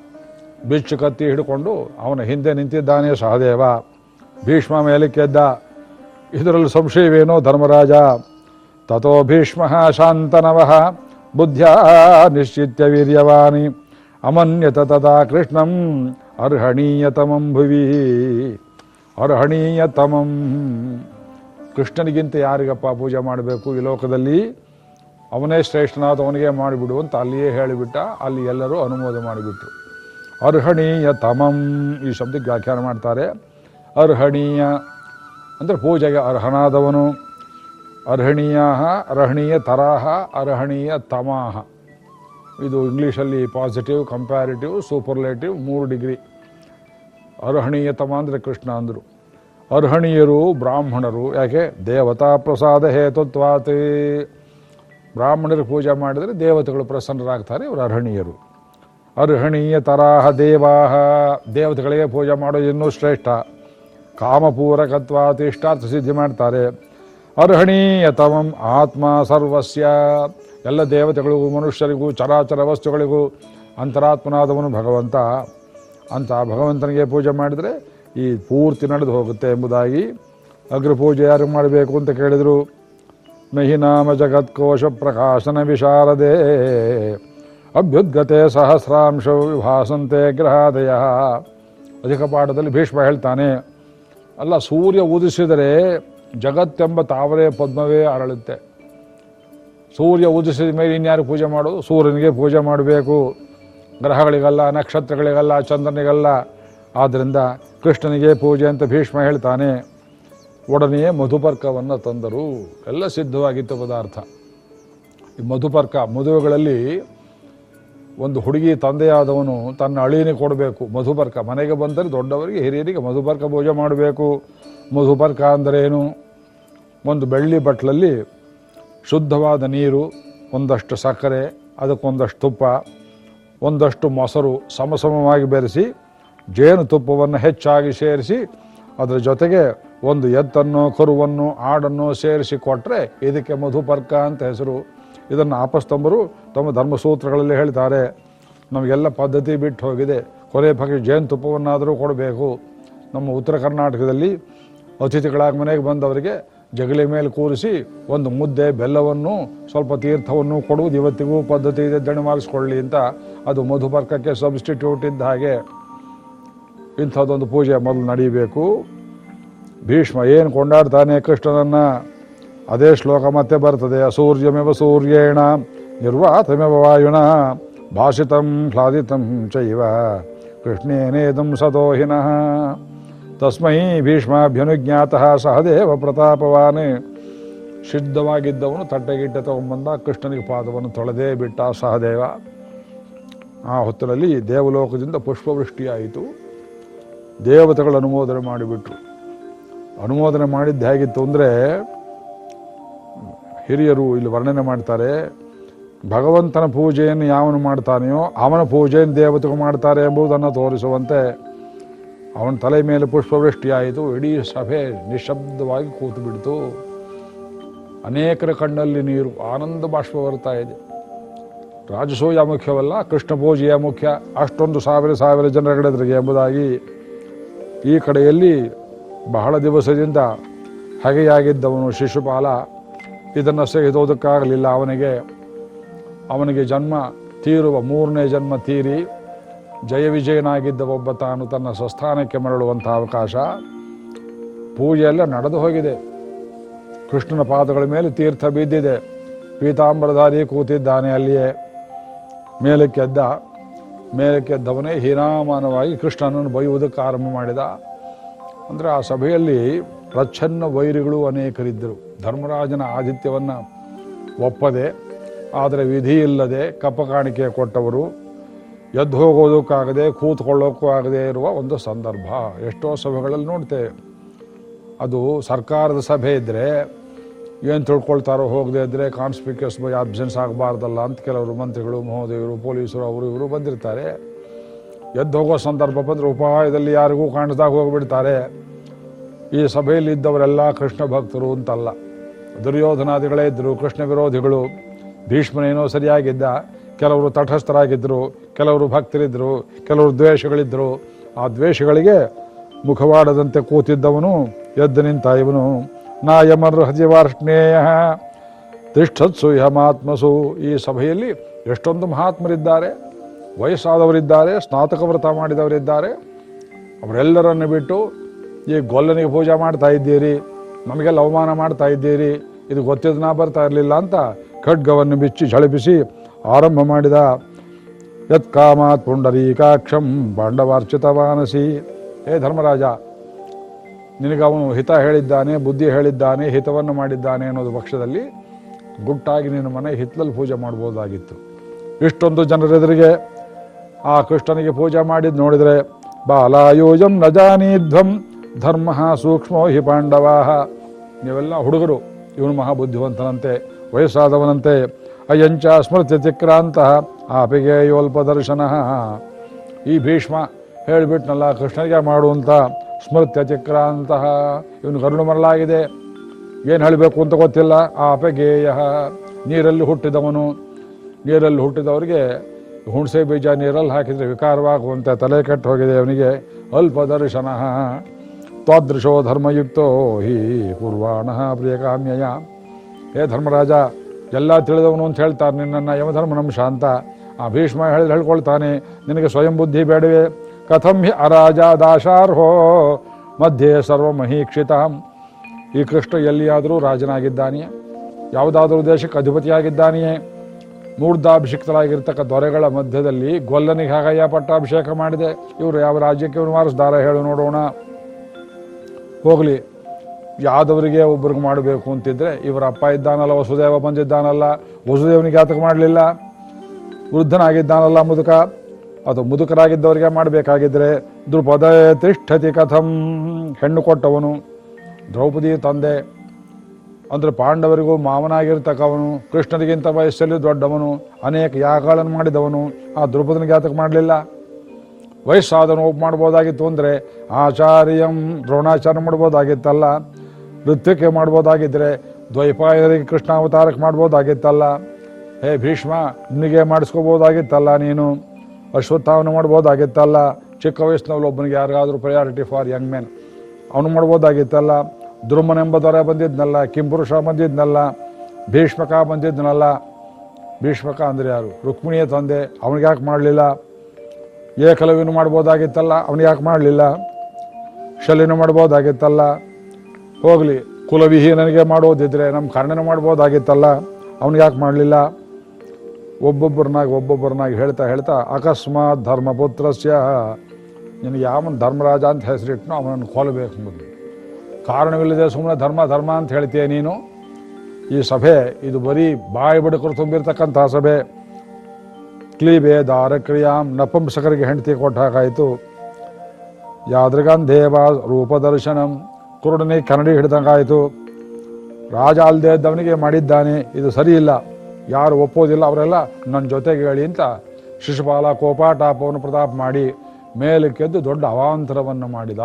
ಬಿಚ್ಚು ಕತ್ತಿ ಹಿಡ್ಕೊಂಡು ಅವನ ಹಿಂದೆ ನಿಂತಿದ್ದಾನೆ ಸಹದೇವ. ಭೀಷ್ಮ ಮೇಲಕ್ಕೆದ್ದ ಇದರಲ್ಲಿ ಸಂಶಯವೇನೋ ಧರ್ಮರಾಜ? ತಥೋ ಭೀಷ್ಮ ಶಾಂತನವಃ ಬುದ್ಧ ನಿಶ್ಚಿತ್ಯ ವೀರ್ಯವಾನಿ ಅಮನ್ಯತ ತದಾ ಕೃಷ್ಣಂ ಅರ್ಹಣೀಯತಮಂ ಭುವಿ. ಅರ್ಹಣೀಯತಮಂ ಕೃಷ್ಣನಿಗಿಂತ ಯಾರಿಗಪ್ಪ ಪೂಜೆ ಮಾಡಬೇಕು? ಈ ಲೋಕದಲ್ಲಿ ಅವನೇ ಶ್ರೇಷ್ಠನಾದ ಅವನಿಗೆ ಮಾಡಿಬಿಡು ಅಂತ ಅಲ್ಲಿಯೇ ಹೇಳಿಬಿಟ್ಟ. ಅಲ್ಲಿ ಎಲ್ಲರೂ ಅನುಮೋದ ಮಾಡಿಬಿಟ್ರು. ಅರ್ಹಣೀಯ ತಮಂ ಈ ಶಬ್ದಕ್ಕೆ ವ್ಯಾಖ್ಯಾನ ಮಾಡ್ತಾರೆ. ಅರ್ಹಣೀಯ ಅಂದರೆ ಪೂಜೆಗೆ ಅರ್ಹನಾದವನು. ಅರ್ಹಣೀಯ ಅರ್ಹಣೀಯ ತರಾಹ, ಅರ್ಹಣೀಯ ತಮಾಹ. ಇದು ಇಂಗ್ಲೀಷಲ್ಲಿ ಪಾಸಿಟಿವ್ ಕಂಪ್ಯಾರಿಟಿವ್ ಸೂಪರ್ಲೇಟಿವ್ ಮೂರು ಡಿಗ್ರಿ ಅರ್ಹಣೀಯತಮ ಅಂದರೆ ಕೃಷ್ಣ ಅಂದರು. ಅರ್ಹಣೀಯರು, ಬ್ರಾಹ್ಮಣರು, ಯಾಕೆ? ದೇವತಾ ಪ್ರಸಾದ ಹೇತುತ್ವಾತಿ. ಬ್ರಾಹ್ಮಣರು ಪೂಜೆ ಮಾಡಿದರೆ ದೇವತೆಗಳು ಪ್ರಸನ್ನರಾಗ್ತಾರೆ, ಇವರು ಅರ್ಹಣೀಯರು. ಅರ್ಹಣೀಯ ತರಾಹ ದೇವಾಹ. ದೇವತೆಗಳಿಗೆ ಪೂಜೆ ಮಾಡೋದು ಇನ್ನೂ ಶ್ರೇಷ್ಠ. ಕಾಮಪೂರಕತ್ವಾತ್ ಇಷ್ಟಾರ್ಥ ಸಿದ್ಧಿ ಮಾಡ್ತಾರೆ. ಅರ್ಹಣೀಯತಮಂ ಆತ್ಮ ಸರ್ವಸ್ಯ. ಎಲ್ಲ ದೇವತೆಗಳಿಗೂ, ಮನುಷ್ಯರಿಗೂ, ಚರಾಚರ ವಸ್ತುಗಳಿಗೂ ಅಂತರಾತ್ಮನಾದವನು ಭಗವಂತ. ಅಂತ ಭಗವಂತನಿಗೆ ಪೂಜೆ ಮಾಡಿದರೆ ಈ ಪೂರ್ತಿ ನಡೆದು ಹೋಗುತ್ತೆ ಎಂಬುದಾಗಿ ಅಗ್ರಪೂಜೆ ಯಾರು ಮಾಡಬೇಕು ಅಂತ ಕೇಳಿದರು. ನಹಿ ನಾಮ ಜಗತ್ಕೋಶ ಪ್ರಕಾಶನ ವಿಶಾರದೆ ಅಭ್ಯುದ್ಗತೆ ಸಹಸ್ರಾಂಶ ವಿಭಾಸಂತೆ ಗ್ರಹಾದಯ ಅಧಿಕ ಪಾಠದಲ್ಲಿ ಭೀಷ್ಮ ಹೇಳ್ತಾನೆ, ಅಲ್ಲ ಸೂರ್ಯ ಉದಿಸಿದರೆ ಜಗತ್ತೆಂಬ ತಾವರೆ ಪದ್ಮವೇ ಅರಳುತ್ತೆ. ಸೂರ್ಯ ಉದಿಸಿದ ಮೇಲೆ ಇನ್ಯಾರು ಪೂಜೆ ಮಾಡೋದು? ಸೂರ್ಯನಿಗೆ ಪೂಜೆ ಮಾಡಬೇಕು. ಗ್ರಹಗಳಿಗಲ್ಲ, ನಕ್ಷತ್ರಗಳಿಗಲ್ಲ, ಚಂದ್ರನಿಗಲ್ಲ. ಆದ್ದರಿಂದ ಕೃಷ್ಣನಿಗೆ ಪೂಜೆ ಅಂತ ಭೀಷ್ಮ ಹೇಳ್ತಾನೆ, ಒಡನೆಯೇ ಮಧುಪರ್ಕವನ್ನು ತಂದರು ಎಲ್ಲ ಸಿದ್ಧವಾಗಿತ್ತು ಪದಾರ್ಥ. ಈ ಮಧುಪರ್ಕ, ಮದುವೆಗಳಲ್ಲಿ ಒಂದು ಹುಡುಗಿ ತಂದೆಯಾದವನು ತನ್ನ ಅಳಿಯನೇ ಕೊಡಬೇಕು. ಮಧುಪರ್ಕ, ಮನೆಗೆ ಬಂದರೆ ದೊಡ್ಡವರಿಗೆ, ಹಿರಿಯರಿಗೆ ಮಧುಪರ್ಕ ಪೂಜೆ ಮಾಡಬೇಕು. ಮಧುಪರ್ಕ ಅಂದರೇನು ಒಂದು ಬೆಳ್ಳಿ ಬಟ್ಲಲ್ಲಿ ಶುದ್ಧವಾದ ನೀರು, ಒಂದಷ್ಟು ಸಕ್ಕರೆ, ಅದಕ್ಕೊಂದಷ್ಟು ತುಪ್ಪ ಒಂದಷ್ಟು ಮೊಸರು ಸಮಸಮವಾಗಿ ಬೆರೆಸಿ ಜೇನುತುಪ್ಪವನ್ನು ಹೆಚ್ಚಾಗಿ ಸೇರಿಸಿ ಅದರ ಜೊತೆಗೆ ಒಂದು ಎತ್ತನ್ನು, ಕರುವನ್ನು, ಆಡನ್ನು ಸೇರಿಸಿ ಕೊಟ್ಟರೆ ಇದಕ್ಕೆ ಮಧುಪರ್ಕ ಅಂತ ಹೆಸರು. ಇದನ್ನು ಆಪಸ್ತಂಬರು ತಮ್ಮ ಧರ್ಮಸೂತ್ರಗಳಲ್ಲಿ ಹೇಳ್ತಾರೆ ನಮಗೆಲ್ಲ ಪದ್ಧತಿ ಬಿಟ್ಟು ಹೋಗಿದೆ. ಕೊನೆ ಪಕ್ಷ ಜೇನುತುಪ್ಪವನ್ನಾದರೂ ಕೊಡಬೇಕು. ನಮ್ಮ ಉತ್ತರ ಕರ್ನಾಟಕದಲ್ಲಿ ಅತಿಥಿಗಳಾಗಿ ಮನೆಗೆ ಬಂದವರಿಗೆ ಜಗಲಿ ಮೇಲೆ ಕೂರಿಸಿ ಒಂದು ಮುದ್ದೆ, ಬೆಲ್ಲವನ್ನು, ಸ್ವಲ್ಪ ತೀರ್ಥವನ್ನು ಕೊಡುವುದು ಇವತ್ತಿಗೂ ಪದ್ಧತಿ ಇದೆ ದಣಿ ಮಾಡಿಸ್ಕೊಳ್ಳಿ ಅಂತ ಅದು ಮಧುಪರ್ಕಕ್ಕೆ ಸಬ್ಸ್ಟಿಟ್ಯೂಟ್ ಇದ್ದ ಹಾಗೆ ಇಂಥದ್ದೊಂದು ಪೂಜೆ ಮೊದಲು ನಡೀಬೇಕು. ಭೀಷ್ಮ ಏನು ಕೊಂಡಾಡ್ತಾನೆ ಕೃಷ್ಣನನ್ನ? ಅದೇ ಶ್ಲೋಕ ಮತ್ತೆ ಬರ್ತದೆ, ಅಸೂರ್ಯಮೇವ ಸೂರ್ಯೇಣ, ನಿರ್ವಾತಮೇವ ವಾಯುಣ ಭಾಷಿತಂ ಹ್ಲಾದಿತಂ ಚೈವ, ಕೃಷ್ಣೇನೇದಂ ಸದೋಹಿನಃ. ತಸ್ಮೈ ಭೀಷ್ಮಾಭ್ಯನುಜ್ಞಾತಃ ಸಹದೇವ ಪ್ರತಾಪವಾನ್. ಸಿದ್ಧವಾಗಿದ್ದವನು ತಟ್ಟೆಗಿಟ್ಟೆ ತಗೊಂಬಂದ ಕೃಷ್ಣನಿಗೆ ಪಾದವನ್ನು ತೊಳೆದೇ ಬಿಟ್ಟ ಸಹದೇವ. ಆ ಹೊತ್ತಿನಲ್ಲಿ ದೇವಲೋಕದಿಂದ ಪುಷ್ಪವೃಷ್ಟಿಯಾಯಿತು. ದೇವತೆಗಳು ಅನುಮೋದನೆ ಮಾಡಿಬಿಟ್ರು. ಅನುಮೋದನೆ ಮಾಡಿದ್ದು ಹೇಗಿತ್ತು ಅಂದರೆ, ಹಿರಿಯರು ಇಲ್ಲಿ ವರ್ಣನೆ ಮಾಡ್ತಾರೆ, ಭಗವಂತನ ಪೂಜೆಯನ್ನು ಯಾವನು ಮಾಡ್ತಾನೆಯೋ ಅವನ ಪೂಜೆಯನ್ನು ದೇವತೆಗೂ ಮಾಡ್ತಾರೆ ಎಂಬುದನ್ನು ತೋರಿಸುವಂತೆ ಅವನ ತಲೆ ಮೇಲೆ ಪುಷ್ಪವೃಷ್ಟಿಯಾಯಿತು ಇಡೀ ಸಭೆ ನಿಶಬ್ದವಾಗಿ ಕೂತು ಬಿಡ್ತು. ಅನೇಕರ ಕಣ್ಣಲ್ಲಿ ನೀರು, ಆನಂದ ಬಾಷ್ಪ ಬರ್ತಾ ಇದೆ. ರಾಜಸೂಯ ಮುಖ್ಯವಲ್ಲ, ಕೃಷ್ಣ ಪೂಜೆಯ ಮುಖ್ಯ, ಅಷ್ಟೊಂದು ಸಾವಿರ ಸಾವಿರ ಜನರೆಡೆದ್ರಿಗೆ ಎಂಬುದಾಗಿ ಈ ಕಡೆಯಲ್ಲಿ ಬಹಳ ದಿವಸದಿಂದ ಹಗೆಯಾಗಿದ್ದವನು ಶಿಶುಪಾಲ. ಇದನ್ನು ಸಹಿಸೋದಕ್ಕಾಗಲಿಲ್ಲ ಅವನಿಗೆ. ಅವನಿಗೆ ಜನ್ಮ ತೀರುವ ಮೂರನೇ ಜನ್ಮ ತೀರಿ. ಜಯ ವಿಜಯನಾಗಿದ್ದ ಒಬ್ಬ ತಾನು ತನ್ನ ಸ್ವಸ್ಥಾನಕ್ಕೆ ಮರಳುವಂಥ ಅವಕಾಶ ಪೂಜೆಯೆಲ್ಲ ನಡೆದು ಹೋಗಿದೆ. ಕೃಷ್ಣನ ಪಾದಗಳ ಮೇಲೆ ತೀರ್ಥ ಬಿದ್ದಿದೆ. ಪೀತಾಂಬರಧಾರಿ ಕೂತಿದ್ದಾನೆ ಅಲ್ಲಿಯೇ. ಮೇಲಕ್ಕೆದ್ದ ಮೇಲಕ್ಕೆದ್ದವನೇ ಹೀನಾಮಾನವಾಗಿ ಕೃಷ್ಣನನ್ನು ಬೈಯುವುದಕ್ಕೆ ಆರಂಭ ಮಾಡಿದ. ಅಂದರೆ ಆ ಸಭೆಯಲ್ಲಿ ಪ್ರಚ್ಛನ್ನ ವೈರಿಗಳು ಅನೇಕರಿದ್ದರು. ಧರ್ಮರಾಜನ ಆದಿತ್ಯವನ್ನು ಒಪ್ಪದೆ, ಆದರೆ ವಿಧಿ ಇಲ್ಲದೆ ಕಪ್ಪ ಕಾಣಿಕೆ ಕೊಟ್ಟವರು ಎದ್ದು ಹೋಗೋದಕ್ಕಾಗದೆ ಕೂತ್ಕೊಳ್ಳೋಕ್ಕೂ ಆಗದೆ ಇರುವ ಒಂದು ಸಂದರ್ಭ. ಎಷ್ಟೋ ಸಭೆಗಳಲ್ಲಿ ನೋಡ್ತೇವೆ. ಅದು ಸರ್ಕಾರದ ಸಭೆ ಇದ್ದರೆ ಏನು ತಿಳ್ಕೊಳ್ತಾರೋ ಹೋಗದೆ ಇದ್ದರೆ ಕಾನ್ಸ್ಪಿಕ್ಯೂಸ್ ಬೈ ಅಬ್ಸೆನ್ಸ್ ಆಗಬಾರ್ದಲ್ಲ ಅಂತ ಕೆಲವರು ಮಂತ್ರಿಗಳು, ಮಹೋದಯರು, ಪೊಲೀಸರು, ಅವರು ಇವರು ಬಂದಿರ್ತಾರೆ. ಎದ್ದು ಹೋಗೋ ಸಂದರ್ಭ ಬಂದರೆ ಉಪಾಯದಲ್ಲಿ ಯಾರಿಗೂ ಕಾಣಿಸ್ದಾಗ ಹೋಗಿಬಿಡ್ತಾರೆ. ಈ ಸಭೆಯಲ್ಲಿ ಇದ್ದವರೆಲ್ಲ ಕೃಷ್ಣ ಭಕ್ತರು ಅಂತಲ್ಲ. ದುರ್ಯೋಧನಾದಿಗಳೇ ಇದ್ದರು ಕೃಷ್ಣ ವಿರೋಧಿಗಳು. ಭೀಷ್ಮನೇನೋ ಸರಿಯಾಗಿದ್ದ, ಕೆಲವರು ತಟಸ್ಥರಾಗಿದ್ದರು ಕೆಲವರು ಭಕ್ತರಿದ್ದರು ಕೆಲವರು ದ್ವೇಷಗಳಿದ್ದರು ಆ ದ್ವೇಷಗಳಿಗೆ ಮುಖವಾಡದಂತೆ ಕೂತಿದ್ದವನು ಎದ್ದು ನಿಂತ ಇವನು ನಾಯಮರ್ ಹಜಿವಾರ್ಷ್ಣೇಯ ತಿಷ್ಠತ್ಸು ಯಮಾತ್ಮಸು. ಈ ಸಭೆಯಲ್ಲಿ ಎಷ್ಟೊಂದು ಮಹಾತ್ಮರಿದ್ದಾರೆ. ವಯಸ್ಸಾದವರಿದ್ದಾರೆ ಸ್ನಾತಕ ವ್ರತ ಮಾಡಿದವರಿದ್ದಾರೆ. ಅವರೆಲ್ಲರನ್ನು ಬಿಟ್ಟು ಈ ಗೊಲ್ಲನಿಗೆ ಪೂಜೆ ಮಾಡ್ತಾ ಇದ್ದೀರಿ, ನಮಗೆಲ್ಲ ಅವಮಾನ ಮಾಡ್ತಾ ಇದ್ದೀರಿ, ಇದು ಗೊತ್ತಿದ್ದು ನಾ ಬರ್ತಾ ಇರಲಿಲ್ಲ ಅಂತ ಖಡ್ಗವನ್ನು ಬಿಚ್ಚಿ ಝಳಪಿಸಿ ಆರಂಭ ಮಾಡಿದ ಯತ್ ಕಾಮಾತ್ ಪುಂಡರೀಕಾಕ್ಷಂ ಪಾಂಡವಾರ್ಚಿತವಾನಸಿ. ಹೇ ಧರ್ಮರಾಜ, ನಿನಗೆ ಅವನು ಹಿತ ಹೇಳಿದ್ದಾನೆ, ಬುದ್ಧಿ ಹೇಳಿದ್ದಾನೆ, ಹಿತವನ್ನು ಮಾಡಿದ್ದಾನೆ ಅನ್ನೋದು ಪಕ್ಷದಲ್ಲಿ ಗುಟ್ಟಾಗಿ ನಿನ್ನ ಮನೆ ಹಿತ್ತಲಲ್ಲಿ ಪೂಜೆ ಮಾಡ್ಬೋದಾಗಿತ್ತು. ಇಷ್ಟೊಂದು ಜನರೆದುರಿಗೆ ಆ ಕೃಷ್ಣನಿಗೆ ಪೂಜೆ ಮಾಡಿದ್ದು ನೋಡಿದರೆ, ಬಾಲಾಯೋಜಂ ನ ಜಾನೀಧ್ವಂ ಧರ್ಮ ಸೂಕ್ಷ್ಮೋ ಹಿ ಪಾಂಡವಾಹ ನೀವೆಲ್ಲ ಹುಡುಗರು, ಇವನು ಮಹಾಬುದ್ಧಿವಂತನಂತೆ, ವಯಸ್ಸಾದವನಂತೆ ಅಯ್ಯಂಚ ಸ್ಮೃತ್ಯತಿಕ್ರಾಂತ ಆಪಿಗೆಯೋಲ್ಪದರ್ಶನ ಈ ಭೀಷ್ಮ ಹೇಳಿಬಿಟ್ನಲ್ಲ, ಕೃಷ್ಣನಿಗೆ ಮಾಡುವಂಥ ಸ್ಮೃತ್ಯತಿಕ್ರಾಂತ. ಇವನು ಕರುಣು ಮರಲಾಗಿದೆ ಏನು ಹೇಳಬೇಕು ಅಂತ ಗೊತ್ತಿಲ್ಲ. ಆಪಗೇಯ. ನೀರಲ್ಲಿ ಹುಟ್ಟಿದವನು. ನೀರಲ್ಲಿ ಹುಟ್ಟಿದವರಿಗೆ ಹುಣಸೆ ಬೀಜ ನೀರಲ್ಲಿ ಹಾಕಿದರೆ ವಿಕಾರವಾಗುವಂತೆ ತಲೆ ಕೆಟ್ಟು ಹೋಗಿದೆ ಅವನಿಗೆ. ಅಲ್ಪದರ್ಶನ. ತ್ವಾದೃಶೋ ಧರ್ಮಯುಕ್ತೋ ಹಿ ಕುರ್ವಾಣ ಪ್ರಿಯಕಾಮ್ಯಯ. ಹೇ ಧರ್ಮರಾಜ ಎಲ್ಲ ತಿಳಿದವನು ಅಂತ ಹೇಳ್ತಾರೆ, ನಿನ್ನನ್ನು ಯಮಧರ್ಮನಂಶ ಅಂತ ಆ ಭೀಷ್ಮ ಹೇಳಿದ್ರೆ ಹೇಳ್ಕೊಳ್ತಾನೆ, ನಿನಗೆ ಸ್ವಯಂ ಬುದ್ಧಿ ಬೇಡವೆ? ಕಥಂ ಹಿ ಅರಾಜ ದಾಶಾರ್ಹೋ, ಮಧ್ಯೆ ಸರ್ವಮಹೀಕ್ಷಿತ. ಈ ಕೃಷ್ಣ ಎಲ್ಲಿಯಾದರೂ ರಾಜನಾಗಿದ್ದಾನೆಯೇ? ಯಾವುದಾದರೂ ದೇಶಕ್ಕೆ ಅಧಿಪತಿಯಾಗಿದ್ದಾನೆಯೇ? ಮೂರ್ಧಾಭಿಷಿಕ್ತರಾಗಿರ್ತಕ್ಕ ದೊರೆಗಳ ಮಧ್ಯದಲ್ಲಿ ಗೊಲ್ಲನಿಗೆ ಹಾಗಯ್ಯ ಪಟ್ಟಾಭಿಷೇಕ ಮಾಡಿದೆ. ಇವರು ಯಾವ ರಾಜ್ಯಕ್ಕೆ ಇವರು ಮಾರಿಸ್ದಾರ ಹೇಳು ನೋಡೋಣ. ಹೋಗಲಿ. ಯಾದವರಿಗೆ ಒಬ್ಬರಿಗೆ ಮಾಡಬೇಕು ಅಂತಿದ್ರೆ ಇವರ ಅಪ್ಪ ಇದ್ದಾನಲ್ಲ, ವಸುದೇವ ಬಂದಿದ್ದಾನಲ್ಲ, ವಸುದೇವನಿಗೆ ಆತಕ್ಕೆ ಮಾಡಲಿಲ್ಲ, ವೃದ್ಧನಾಗಿದ್ದಾನಲ್ಲ ಮುದುಕ, ಅದು ಮುದುಕರಾಗಿದ್ದವರಿಗೆ ಮಾಡಬೇಕಾಗಿದ್ರೆ ದೃಪದ ತಿಷ್ಠತಿ ಕಥಂ, ಹೆಣ್ಣು ಕೊಟ್ಟವನು, ದ್ರೌಪದಿ ತಂದೆ, ಅಂದರೆ ಪಾಂಡವರಿಗೂ ಮಾವನಾಗಿರ್ತಕ್ಕವನು, ಕೃಷ್ಣನಿಗಿಂತ ವಯಸ್ಸಲ್ಲಿ ದೊಡ್ಡವನು, ಅನೇಕ ಯಾಗಗಳನ್ನು ಮಾಡಿದವನು, ಆ ದ್ರೌಪದನಿಗೆ ಆತಕ್ಕೆ ಮಾಡಲಿಲ್ಲ. ವಯಸ್ಸಾದನು ಒಬ್ಬ ಮಾಡ್ಬೋದಾಗಿತ್ತು ಅಂದರೆ ಆಚಾರ್ಯಂ ದ್ರೋಣಾಚಾರ ಮಾಡ್ಬೋದಾಗಿತ್ತಲ್ಲ ನೃತ್ಯಕ್ಕೆ ಮಾಡ್ಬೋದಾಗಿದ್ದರೆ ದ್ವೈಪಾಯರಿಗೆ ಕೃಷ್ಣ ಅವತಾರಕ್ಕೆ ಮಾಡ್ಬೋದಾಗಿತ್ತಲ್ಲ. ಹೇ ಭೀಷ್ಮ, ನಿನಗೆ ಮಾಡಿಸ್ಕೋಬೋದಾಗಿತ್ತಲ್ಲ ನೀನು? ಅಶ್ವತ್ಥಾವನ ಮಾಡ್ಬೋದಾಗಿತ್ತಲ್ಲ? ಚಿಕ್ಕ ವಯಸ್ಸಿನಲ್ಲಿ ಒಬ್ಬನಿಗೆ ಯಾರಿಗಾದರೂ ಪ್ರಯಾರಿಟಿ ಫಾರ್ ಯಂಗ್ ಮ್ಯಾನ್ ಅವನು ಮಾಡ್ಬೋದಾಗಿತ್ತಲ್ಲ? ಎಂಬ ದೊರೆ ಬಂದಿದ್ನಲ್ಲ, ಕಿಂಪುರುಷ ಬಂದಿದ್ನಲ್ಲ, ಭೀಷ್ಮಕ ಬಂದಿದ್ನಲ್ಲ? ಭೀಷ್ಮಕ ಅಂದರೆ ಯಾರು? ರುಕ್ಮಿಣಿಯ ತಂದೆ, ಅವನಿಗೆ ಯಾಕೆ ಮಾಡಲಿಲ್ಲ? ಏಕಲವಿನೂ ಮಾಡ್ಬೋದಾಗಿತ್ತಲ್ಲ, ಅವನಿಗೆ ಯಾಕೆ ಮಾಡಲಿಲ್ಲ? ಶಲಿನೂ ಮಾಡ್ಬೋದಾಗಿತ್ತಲ್ಲ? ಹೋಗಲಿ, ಕುಲವಿಹೀನನಿಗೆ ಮಾಡೋದಿದ್ರೆ ನಮ್ಮ ಕರ್ಣನ ಮಾಡ್ಬೋದಾಗಿತ್ತಲ್ಲ, ಅವ್ನಿಗೆ ಯಾಕೆ ಮಾಡಲಿಲ್ಲ? ಒಬ್ಬೊಬ್ಬರನ್ನಾಗಿ ಒಬ್ಬೊಬ್ಬರನ್ನಾಗಿ ಹೇಳ್ತಾ ಹೇಳ್ತಾ ಅಕಸ್ಮಾತ್ ಧರ್ಮಪುತ್ರಸ್ಯ, ನಿನಗೆ ಯಾವನ ಧರ್ಮರಾಜ ಅಂತ ಹೆಸರಿಟ್ನೋ ಅವನನ್ನು ಕೊಲ್ಲಬೇಕು ಮೊದಲು. ಕಾರಣವಿಲ್ಲದೆ ಸುಮ್ಮನೆ ಧರ್ಮ ಧರ್ಮ ಅಂತ ಹೇಳ್ತೀಯ ನೀನು? ಈ ಸಭೆ, ಇದು ಬರೀ ಬಾಯಿ ಬಡಕರು ತುಂಬಿರ್ತಕ್ಕಂಥ ಸಭೆ. ಕ್ಲೀಬೆ ದಾರಕ್ರಿಯಾಂ ನಪುಂಸಕರಿಗೆ ಹೆಂಡತಿ ಕೊಟ್ಟ ಹಾಗಾಯಿತು. ದೇವ ರೂಪದರ್ಶನಂ ಕುರುಡನಿಗೆ ಕನ್ನಡಿ ಹಿಡಿದಂಗಾಯಿತು. ರಾಜ ಅಲ್ಲದೆ ಇದ್ದವನಿಗೆ ಮಾಡಿದ್ದಾನೆ, ಇದು ಸರಿಯಿಲ್ಲ. ಯಾರು ಒಪ್ಪೋದಿಲ್ಲ ಅವರೆಲ್ಲ ನನ್ನ ಜೊತೆಗೆ ಹೇಳಿ ಅಂತ ಶಿಶುಪಾಲ ಕೋಪಾಟಾಪವನ್ನು ಪ್ರತಾಪ ಮಾಡಿ, ಮೇಲಕ್ಕೆದ್ದು ದೊಡ್ಡ ಅವಾಂತರವನ್ನು ಮಾಡಿದ.